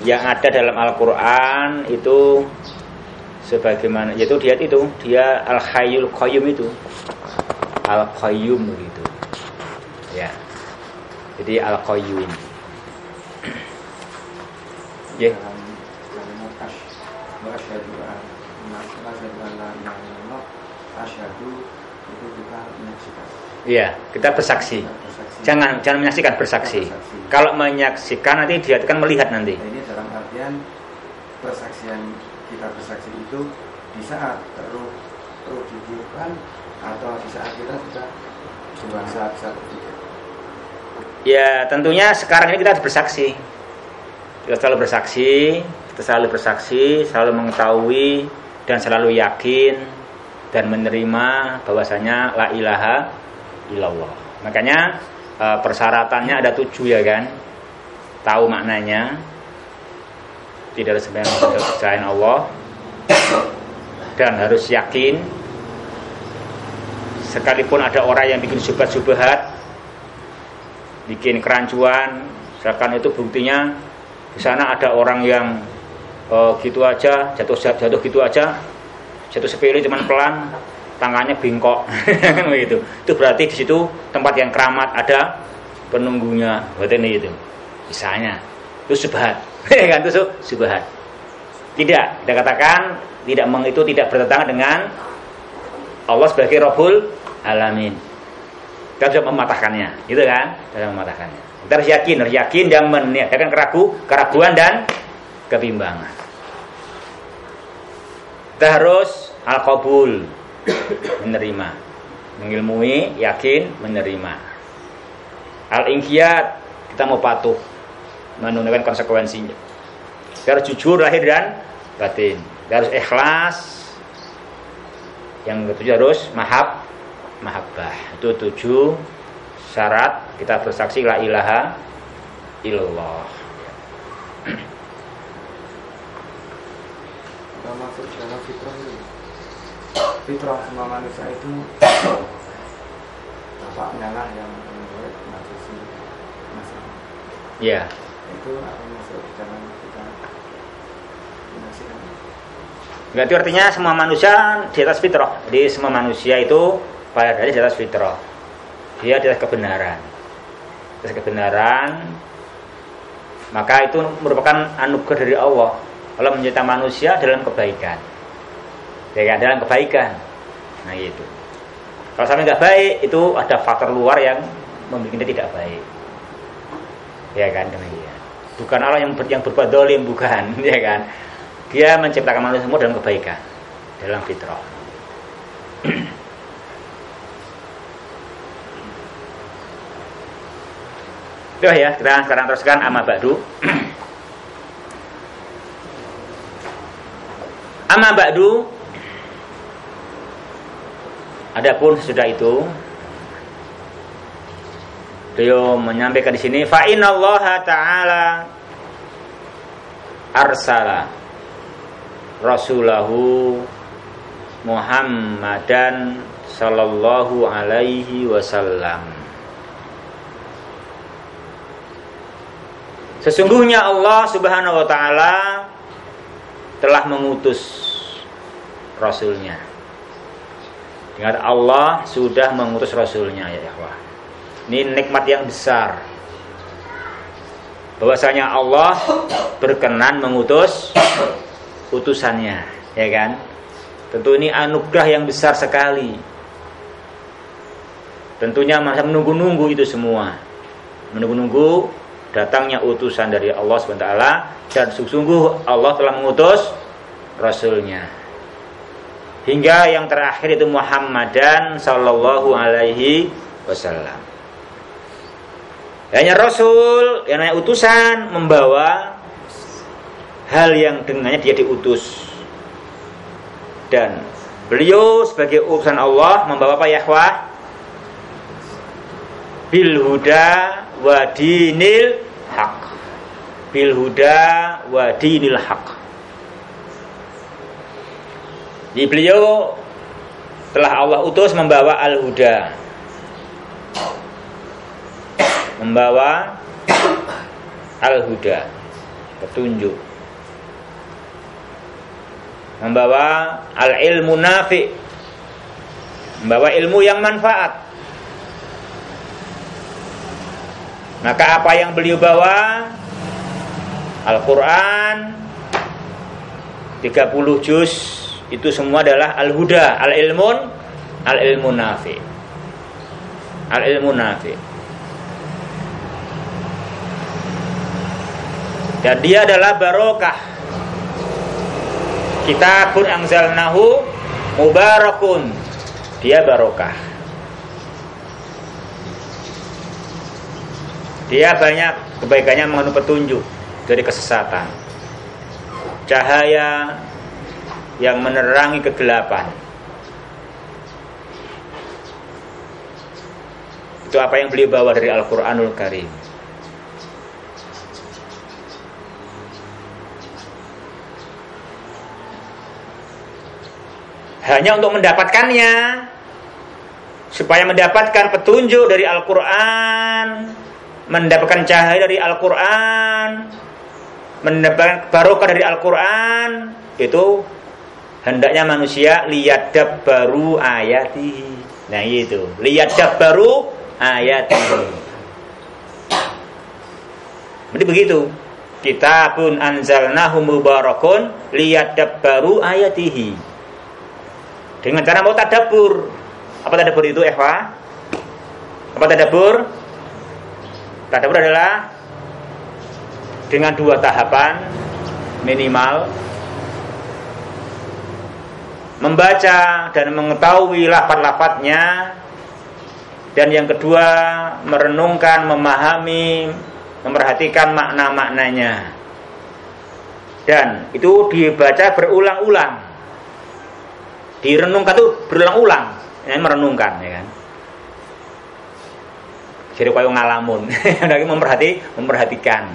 A: yang ada dalam Al-Qur'an itu sebagaimana yaitu dia itu dia Al-Hayyul Qayyum itu. Al-Qayyum gitu. Ya. Jadi al qayyum ya Iya, kita bersaksi. Jangan jangan menyaksikan bersaksi. Kalau menyaksikan nanti dia akan melihat nanti.
B: Nah, ini dalam artian persaksian kita bersaksi itu di saat perlu perlu dibutuhkan atau di saat kita sudah cuma saat satu
A: Ya tentunya sekarang ini kita harus bersaksi Kita selalu bersaksi Kita selalu bersaksi Selalu mengetahui Dan selalu yakin Dan menerima bahwasanya La ilaha illallah Makanya e, persyaratannya ada tujuh ya kan? Tahu maknanya. Tidak ada sebenarnya kepercayaan Allah. Dan harus yakin Sekalipun ada orang yang bikin subhat-subhat bikin kerancuan misalkan itu buktinya di sana ada orang yang uh, gitu aja jatuh jatuh gitu aja jatuh sepele cuman pelan tangannya bengkok kan begitu. Itu berarti di situ tempat yang keramat ada penunggunya. Berarti ini itu misalnya itu subhat. Kan itu subhat. Tidak kita katakan tidak meng itu tidak bertentangan dengan Allah sebagai Rabbul Alamin. Kita bisa mematahkannya gitu kan? Bisa mematahkannya. Kita harus yakin harus yakin dan meniadakan keragu keraguan dan kebimbangan. Kita harus al-qabul menerima. Mengilmui yakin menerima. Al-inqiyat kita mau patuh. Menunaikan konsekuensinya. Kita harus jujur lahir dan batin. Kita harus ikhlas. Yang ketujuh harus mahab mahabbah. Itu tujuh syarat kita bersaksi la ilaha illallah.
B: Masuk dalam fitrah fitrah semua manusia itu bapaknya lah yang membuat manusia masalah
A: ya
B: itu akan masuk dalam kita
A: Berarti artinya semua manusia di atas fitrah. Jadi semua manusia itu pada dari di atas fitrah. Dia di atas kebenaran. Di atas kebenaran maka itu merupakan anugerah dari Allah. Allah menciptakan manusia dalam kebaikan. Ya? Dalam kebaikan. Nah itu. Kalau sampai nggak baik, itu ada faktor luar yang membuat kita tidak baik. Ya kan demikian. Bukan Allah yang ber, yang berbuat dolim, bukan, ya kan. Dia menciptakan manusia semua dalam kebaikan, dalam fitrah. Itu ya, kita sekarang teruskan amma ba'du. amma ba'du Adapun sudah itu beliau menyampaikan di sini fa Allah taala arsala rasulahu Muhammadan sallallahu alaihi wasallam Sesungguhnya Allah Subhanahu wa taala telah mengutus rasulnya. Ingat Allah sudah mengutus rasulnya ya ikhwah. Ini nikmat yang besar. Bahwasanya Allah berkenan mengutus utusannya, ya kan? Tentu ini anugerah yang besar sekali. Tentunya masa menunggu-nunggu itu semua. Menunggu-nunggu datangnya utusan dari Allah SWT dan sungguh Allah telah mengutus Rasulnya hingga yang terakhir itu Muhammadan Sallallahu Alaihi Wasallam. Hanya Rasul yang namanya utusan membawa hal yang dengannya dia diutus. Dan beliau sebagai utusan Allah membawa apa ya bil huda wa dinil haq. Bil huda wa dinil haq Jadi beliau telah Allah utus membawa al-huda. Membawa al-huda petunjuk. Membawa al-ilmu nafi. Membawa ilmu yang manfaat. Maka apa yang beliau bawa? Al-Quran 30 juz itu semua adalah al-huda, al-ilmun, al-ilmu nafi. Al-ilmu nafi. Dan dia adalah barokah. Kitabun angzalnahu mubarakun. Dia barokah. Dia banyak kebaikannya mengandung petunjuk dari kesesatan. Cahaya yang menerangi kegelapan. Itu apa yang beliau bawa dari Al-Qur'anul Karim. Hanya untuk mendapatkannya supaya mendapatkan petunjuk dari Al-Qur'an mendapatkan cahaya dari Al-Quran mendapatkan barokah dari Al-Quran itu hendaknya manusia lihat baru ayati. Nah itu lihat baru ayati. Jadi begitu. Kitabun anzalnahu mubarakun lihat baru ayatihi. Dengan cara mau tadabur. Apa tadabur itu, Eva? Apa tadabur? Tadabur adalah dengan dua tahapan minimal membaca dan mengetahui lapat-lapatnya dan yang kedua merenungkan, memahami, memperhatikan makna-maknanya. Dan itu dibaca berulang-ulang. Direnungkan itu berulang-ulang. Ini merenungkan ya kan. Jadi kayak ngalamun, lagi memperhati, memperhatikan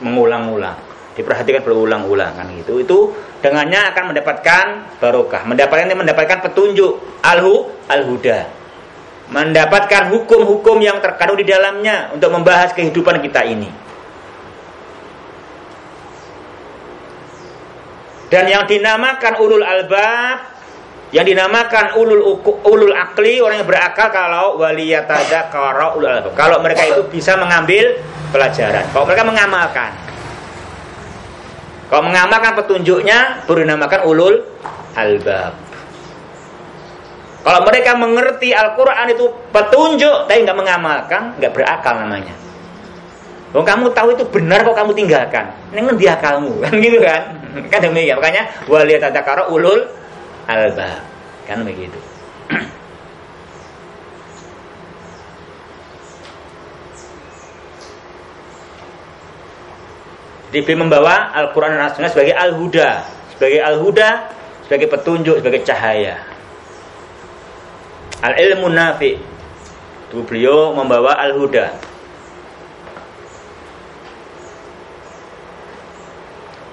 A: mengulang-ulang diperhatikan berulang-ulang kan gitu. Itu dengannya akan mendapatkan barokah. Mendapatkan mendapatkan petunjuk. Alhu alhuda. Mendapatkan hukum-hukum yang terkandung di dalamnya untuk membahas kehidupan kita ini. Dan yang dinamakan ulul albab yang dinamakan ulul ulul akli orang yang berakal kalau waliyatadzakara ulul albab. Kalau mereka itu bisa mengambil pelajaran. Kalau mereka mengamalkan. Kalau mengamalkan petunjuknya baru dinamakan ulul albab. Kalau mereka mengerti Al-Quran itu petunjuk tapi nggak mengamalkan, nggak berakal namanya. Kalau kamu tahu itu benar kok kamu tinggalkan. Ini dia kamu kan gitu kan? Kan demikian. Makanya waliyatadzakara ulul albab. Kan begitu. Nabi membawa Al-Quran dan As-Sunnah sebagai Al-Huda, sebagai Al-Huda, sebagai petunjuk, sebagai cahaya. Al-ilmu nafi. Itu beliau membawa Al-Huda.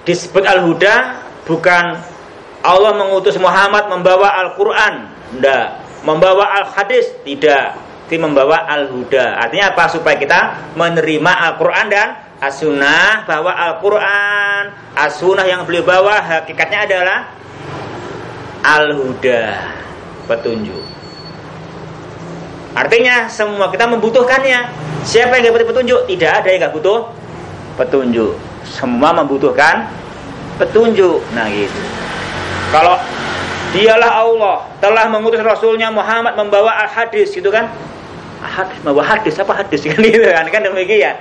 A: Disebut Al-Huda bukan Allah mengutus Muhammad membawa Al-Quran, tidak. Membawa Al-Hadis, tidak. Tapi membawa Al-Huda. Artinya apa? Supaya kita menerima Al-Quran dan as-sunnah bahwa Al-Quran. As-sunnah yang beliau bawa hakikatnya adalah al-huda petunjuk. Artinya semua kita membutuhkannya. Siapa yang dapat petunjuk? Tidak ada yang nggak butuh petunjuk. Semua membutuhkan petunjuk. Nah gitu. Kalau dialah Allah telah mengutus Rasulnya Muhammad membawa al-hadis gitu kan? Hadis membawa hadis. Apa hadis? Kan gitu kan? Kan demikian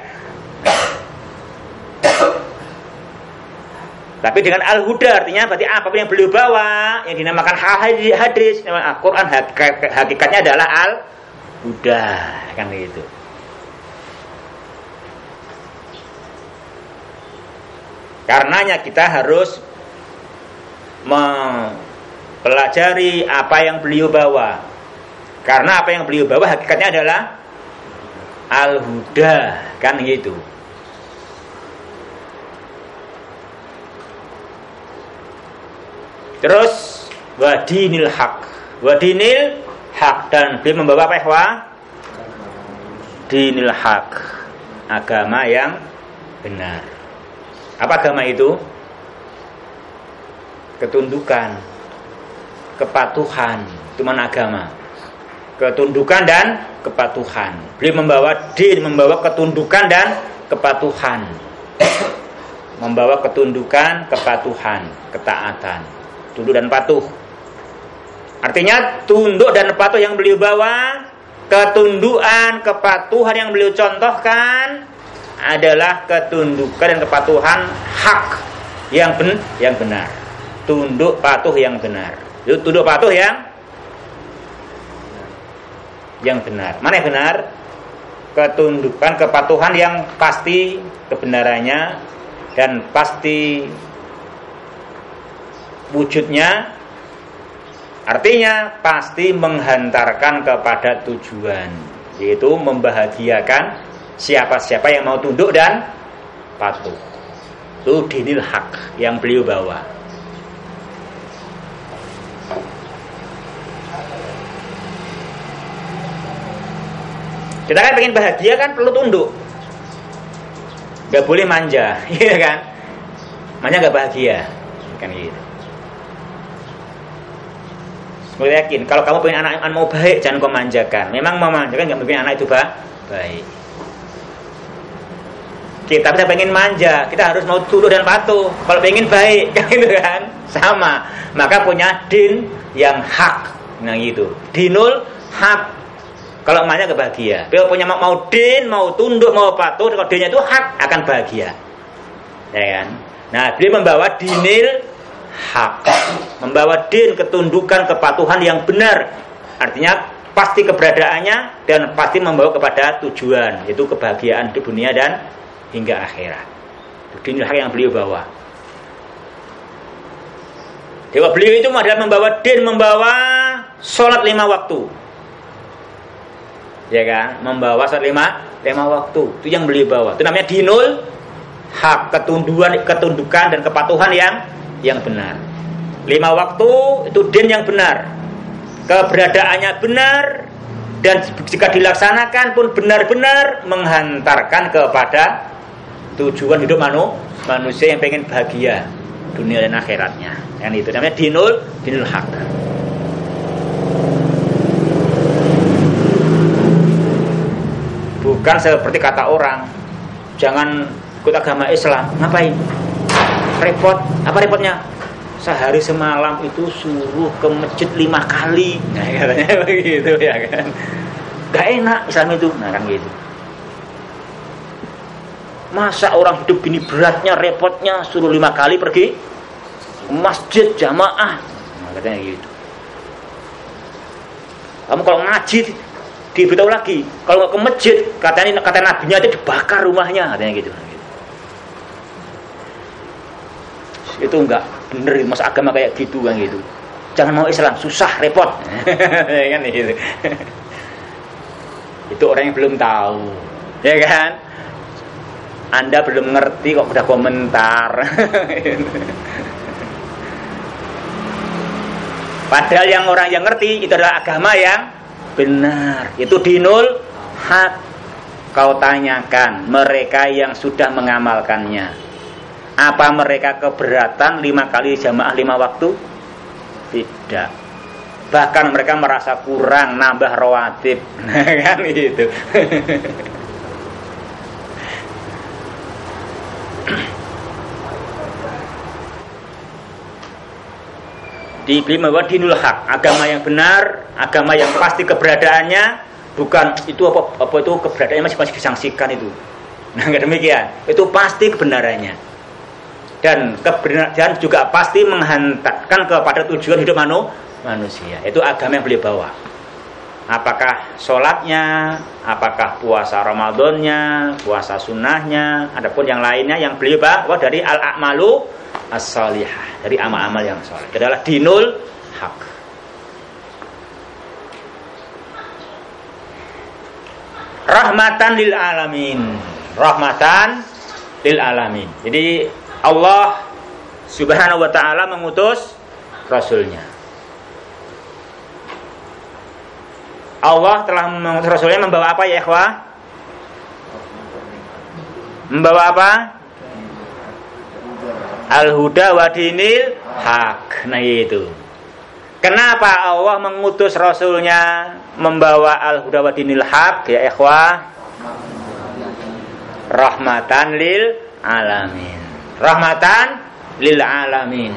A: Tapi dengan al-huda artinya berarti apa yang beliau bawa yang dinamakan hadis, Al-Qur'an hakikatnya adalah al-huda kan gitu. Karenanya kita harus mempelajari apa yang beliau bawa. Karena apa yang beliau bawa hakikatnya adalah al-huda kan gitu. Terus wadinil hak. Wadinil hak dan beliau membawa apa ya? Dinil hak. Agama yang benar. Apa agama itu? Ketundukan, kepatuhan, itu agama. Ketundukan dan kepatuhan. Beliau membawa din, membawa ketundukan dan kepatuhan. membawa ketundukan, kepatuhan, ketaatan tunduk dan patuh. Artinya tunduk dan patuh yang beliau bawa, ketundukan, kepatuhan yang beliau contohkan adalah ketundukan dan kepatuhan hak yang ben yang benar. Tunduk patuh yang benar. Itu tunduk patuh yang yang benar. Mana yang benar? Ketundukan, kepatuhan yang pasti kebenarannya dan pasti wujudnya artinya pasti menghantarkan kepada tujuan yaitu membahagiakan siapa-siapa yang mau tunduk dan patuh itu dinil hak yang beliau bawa kita kan pengen bahagia kan perlu tunduk nggak boleh manja, iya kan? Manja nggak bahagia, kan gitu. Semoga yakin, kalau kamu pengen anak, mau baik, jangan kau manjakan. Memang mau manjakan nggak mungkin anak itu baik. Kita bisa pengen manja, kita harus mau tunduk dan patuh. Kalau pengen baik, gitu kan? Sama. Maka punya din yang hak. Nah gitu. Dinul hak. Kalau manja kebahagia. Kalau punya mau, mau din, mau tunduk, mau patuh, kalau dinnya itu hak akan bahagia. Ya kan? Nah, beliau membawa dinil hak. Membawa din ketundukan kepatuhan yang benar. Artinya pasti keberadaannya dan pasti membawa kepada tujuan yaitu kebahagiaan di dunia dan hingga akhirat. Itu hak yang beliau bawa. Dewa beliau itu adalah membawa din, membawa sholat lima waktu. Ya kan? Membawa sholat lima, lima waktu. Itu yang beliau bawa. Itu namanya dinul hak ketunduan, ketundukan dan kepatuhan yang yang benar. Lima waktu itu din yang benar. Keberadaannya benar, dan jika dilaksanakan pun benar-benar menghantarkan kepada tujuan hidup manu, manusia yang pengen bahagia dunia dan akhiratnya. Yang itu namanya dinul dinul hak. Bukan seperti kata orang, jangan ikut agama Islam. Ngapain? Repot. Apa repotnya? Sehari semalam itu suruh ke masjid lima kali. Nah, katanya begitu ya kan. Gak enak Islam itu. Nah kan gitu. Masa orang hidup gini beratnya, repotnya suruh lima kali pergi masjid jamaah. Nah, katanya gitu. Kamu kalau ngaji diberitahu lagi, kalau ke masjid katanya kata nabinya itu dibakar rumahnya katanya gitu. Itu enggak bener mas agama kayak gitu kan gitu. Jangan mau Islam susah repot kan gitu. itu orang yang belum tahu ya kan anda belum ngerti kok udah komentar. Padahal yang orang yang ngerti itu adalah agama yang benar. Itu dinul hak. Kau tanyakan mereka yang sudah mengamalkannya. Apa mereka keberatan lima kali jamaah lima waktu? Tidak. Bahkan mereka merasa kurang nambah rawatib. kan gitu. dibeli bahwa dinul hak agama yang benar agama yang pasti keberadaannya bukan itu apa apa itu keberadaannya masih masih disangsikan itu nah demikian itu pasti kebenarannya dan kebenaran juga pasti menghantarkan kepada tujuan hidup manu, manusia. Itu agama yang beliau bawa. Apakah sholatnya apakah puasa Ramadannya puasa sunnahnya adapun yang lainnya yang beliau bawa dari al akmalu as-salihah dari amal-amal yang soleh. Adalah dinul hak rahmatan lil alamin. Rahmatan lil alamin. Jadi Allah subhanahu wa ta'ala mengutus rasulnya Allah telah mengutus rasulnya membawa apa ya ikhwah membawa apa Al-huda wa dinil hak. Nah itu. Kenapa Allah mengutus Rasulnya membawa al-huda wa dinil hak ya ikhwah? Rahmatan lil alamin. Rahmatan lil alamin.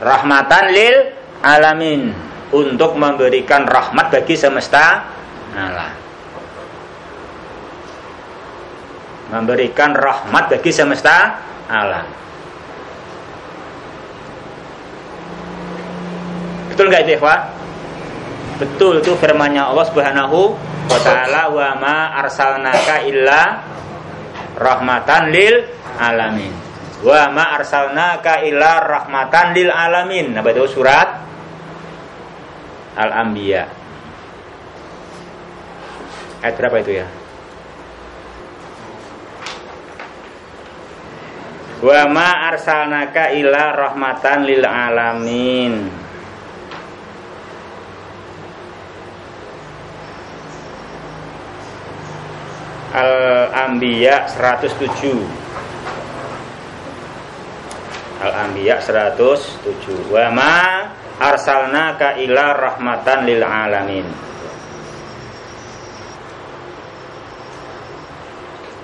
A: Rahmatan lil alamin untuk memberikan rahmat bagi semesta alam. memberikan rahmat bagi semesta alam. Betul nggak itu, Ikhwah? Betul itu firman-Nya Allah Subhanahu wa taala wa ma arsalnaka illa rahmatan lil alamin. Wa ma arsalnaka illa rahmatan lil alamin. Apa itu surat Al-Anbiya. Ayat berapa itu ya? Wa ma arsalnaka illa rahmatan lil alamin. Al-Anbiya 107 Al-Anbiya 107 Wa ma arsalnaka ila rahmatan lil alamin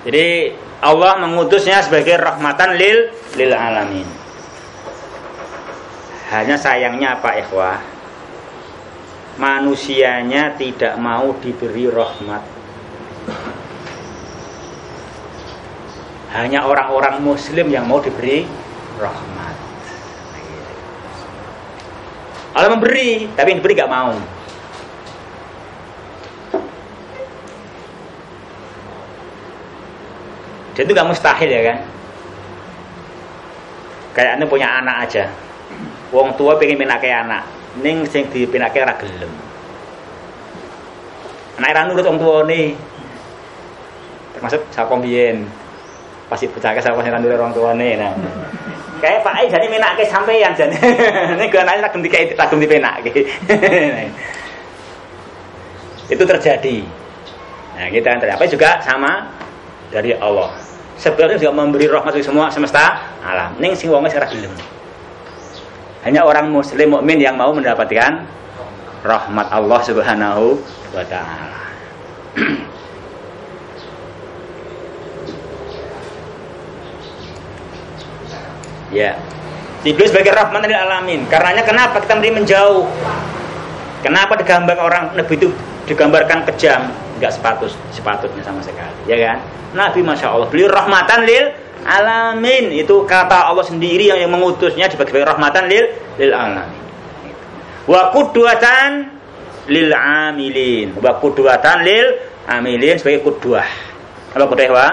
A: Jadi Allah mengutusnya sebagai rahmatan lil lil alamin. Hanya sayangnya apa ikhwah? Manusianya tidak mau diberi rahmat. Hanya orang-orang muslim yang mau diberi rahmat. Allah memberi, tapi yang diberi gak mau. Dan itu gak mustahil ya kan? Kayak anda punya anak aja. Wong tua pengen pinake anak. Ning sing dipinake ora gelem. Anak ra nurut wong nih termasuk sapa biyen pasti bocah sapa sing nurut orang tua nih nah kayak Pak Ai jadi minake sampeyan jane ini gue anaknya ragam dikai ragam dipenake itu terjadi nah kita antara apa juga sama dari Allah sebenarnya juga memberi rahmat bagi semua semesta alam. Ning sing wonge ora gelem. Hanya orang muslim mukmin yang mau mendapatkan rahmat Allah Subhanahu wa taala. ya. Iblis sebagai rahmat dari alamin. Karenanya kenapa kita mesti menjauh? Kenapa digambar orang Nabi itu digambarkan kejam? Enggak sepatus sepatutnya sama sekali, ya kan? Nabi Masya Allah beliau rahmatan lil alamin itu kata Allah sendiri yang, yang mengutusnya sebagai rahmatan lil lil alamin wa kudwatan lil amilin wa kudwatan lil amilin sebagai kudwah apa kudwah wa?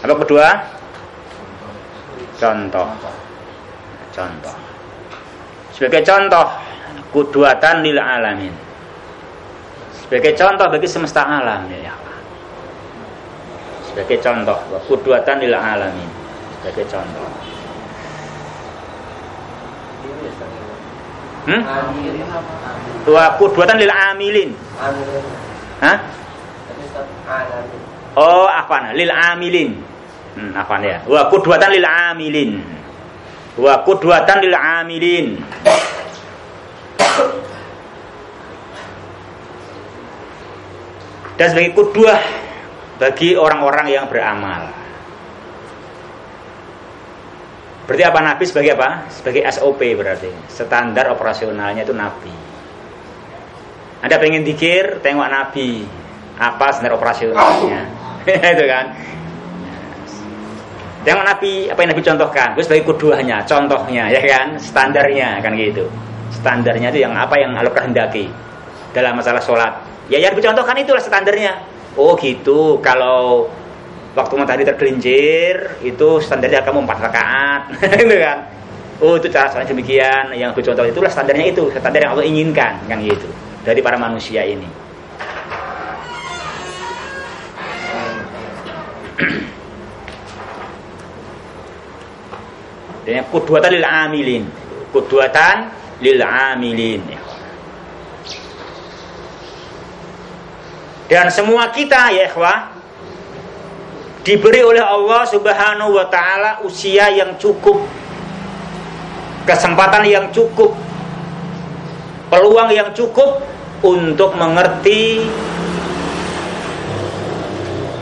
A: apa kudwah contoh. Contoh. Sebagai contoh kudwatan lil alamin. Sebagai contoh bagi semesta alam ya sebagai contoh wa kudwatan lil alamin. Sebagai contoh. Hmm? wa kudwatan lil amilin. Hah? Oh, apa lil amilin. Hmm, apa ya? Wa kudwatan lil amilin. Wa kudwatan lil amilin. Dan sebagai kudwah bagi orang-orang yang beramal. Berarti apa Nabi sebagai apa? Sebagai SOP berarti. Standar operasionalnya itu Nabi. Anda pengen dikir, tengok Nabi. Apa standar operasionalnya? itu kan. Tengok Nabi, apa yang Nabi contohkan? Gue sebagai keduanya, contohnya, ya kan? Standarnya, kan gitu. Standarnya itu yang apa yang Allah kehendaki dalam masalah sholat. Ya yang dicontohkan itulah standarnya. Oh gitu, kalau waktu matahari tergelincir itu standarnya kamu empat rakaat, gitu kan? Oh itu cara soalnya demikian, yang aku contoh itulah standarnya itu, standar yang Allah inginkan, kan gitu, dari para manusia ini. Yang kudwatan lil amilin, kudwatan lil amilin. Ya. Dan semua kita ya ikhwah diberi oleh Allah Subhanahu wa taala usia yang cukup, kesempatan yang cukup, peluang yang cukup untuk mengerti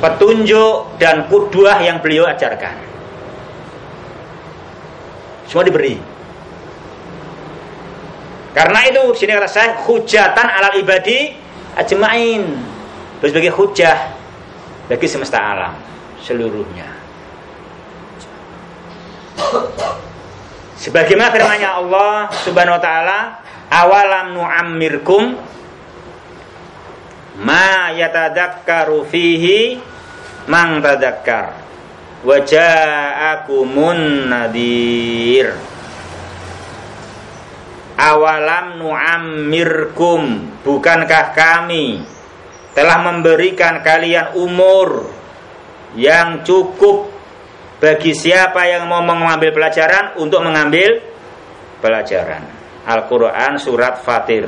A: petunjuk dan kudwah yang beliau ajarkan. Semua diberi. Karena itu sini kata saya hujatan alal ibadi ajmain sebagai hujah bagi semesta alam seluruhnya. Sebagaimana firman-Nya Allah Subhanahu wa taala, "Awalam nu'ammirkum ma yatadakkaru fihi mang tadakkar wa ja'akumun nadir." Awalam nu'ammirkum, bukankah kami telah memberikan kalian umur yang cukup bagi siapa yang mau mengambil pelajaran untuk mengambil pelajaran. Al-Quran surat Fatir.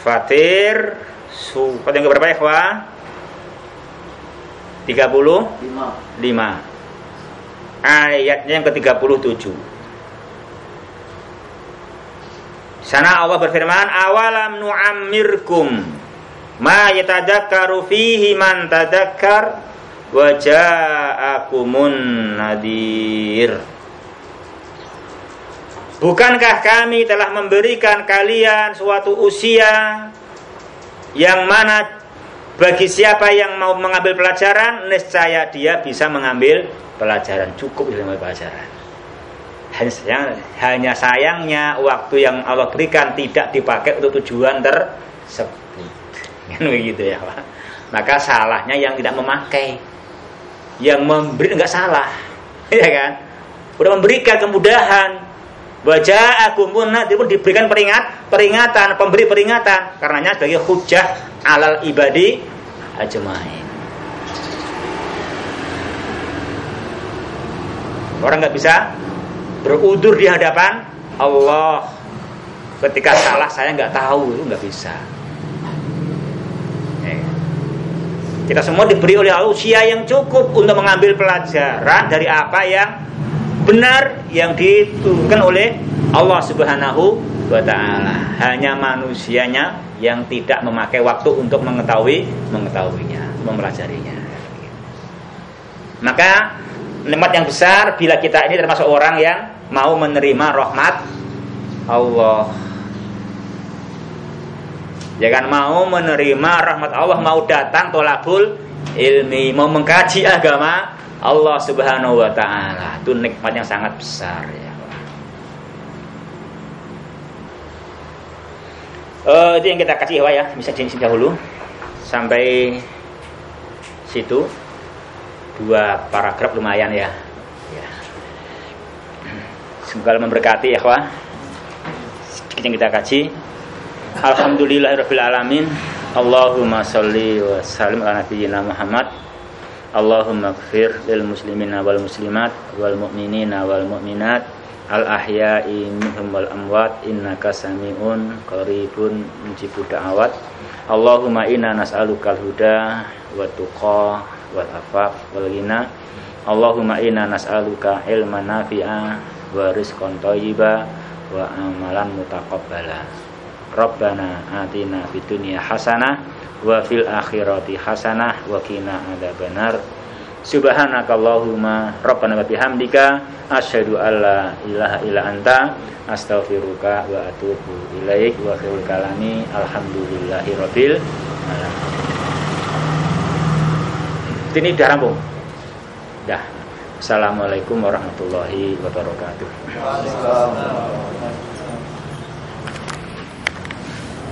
A: Fatir surat yang berapa ya? 35 ayatnya yang ke-37 sana Allah berfirman awalam nu'ammirkum ma yatadzakkaru fihi man tadzakkar wa ja'akumun nadir. Bukankah kami telah memberikan kalian suatu usia yang mana bagi siapa yang mau mengambil pelajaran, niscaya dia bisa mengambil pelajaran. Cukup ilmu pelajaran. Hanya, hanya sayangnya waktu yang Allah berikan tidak dipakai untuk tujuan tersebut. Kan begitu ya Pak. Maka salahnya yang tidak memakai. Yang memberi enggak salah. Ya kan? Udah memberikan kemudahan, Wajah akumun nadir pun diberikan peringat, peringatan, pemberi peringatan. Karenanya sebagai hujah alal ibadi ajmain. Orang nggak bisa berudur di hadapan Allah. Ketika salah saya nggak tahu itu nggak bisa. Eh. Kita semua diberi oleh Allah usia yang cukup untuk mengambil pelajaran dari apa yang benar yang diturunkan oleh Allah Subhanahu wa taala. Hanya manusianya yang tidak memakai waktu untuk mengetahui mengetahuinya, mempelajarinya. Maka nikmat yang besar bila kita ini termasuk orang yang mau menerima rahmat Allah. Jangan mau menerima rahmat Allah, mau datang tolakul ilmi, mau mengkaji agama Allah Subhanahu wa taala. Itu nikmat yang sangat besar ya. Uh, itu yang kita kasih ya, bisa jenis dahulu sampai situ dua paragraf lumayan ya. ya. Semoga memberkati ya, Sedikit yang kita kaji. Alhamdulillahirabbil alamin. Allahumma sholli wa sallim ala nabiyyina Muhammad Allahumma gfir lil muslimina wal muslimat wal mu'minina wal mu'minat. Al ahya'i minhum wal amwat. Innaka sami'un qaribun mujibud da'awat. Allahumma inna nas'aluka al-huda wa tuqa wal afaf wal ghina. Allahumma inna nas'aluka ilman nafi'a wa rizqan thayyiba wa amalan mutaqabbala Rabbana atina fid hasanah wa fil akhirati hasanah wa qina adzabannar. Subhanakallahumma rabbana wa bihamdika asyhadu alla ilaha illa anta astaghfiruka wa atubu ilaik. Wa khirul kalami alhamdulillahi rabbil alamin. Ini dah rampung? Dah. Assalamualaikum warahmatullahi wabarakatuh.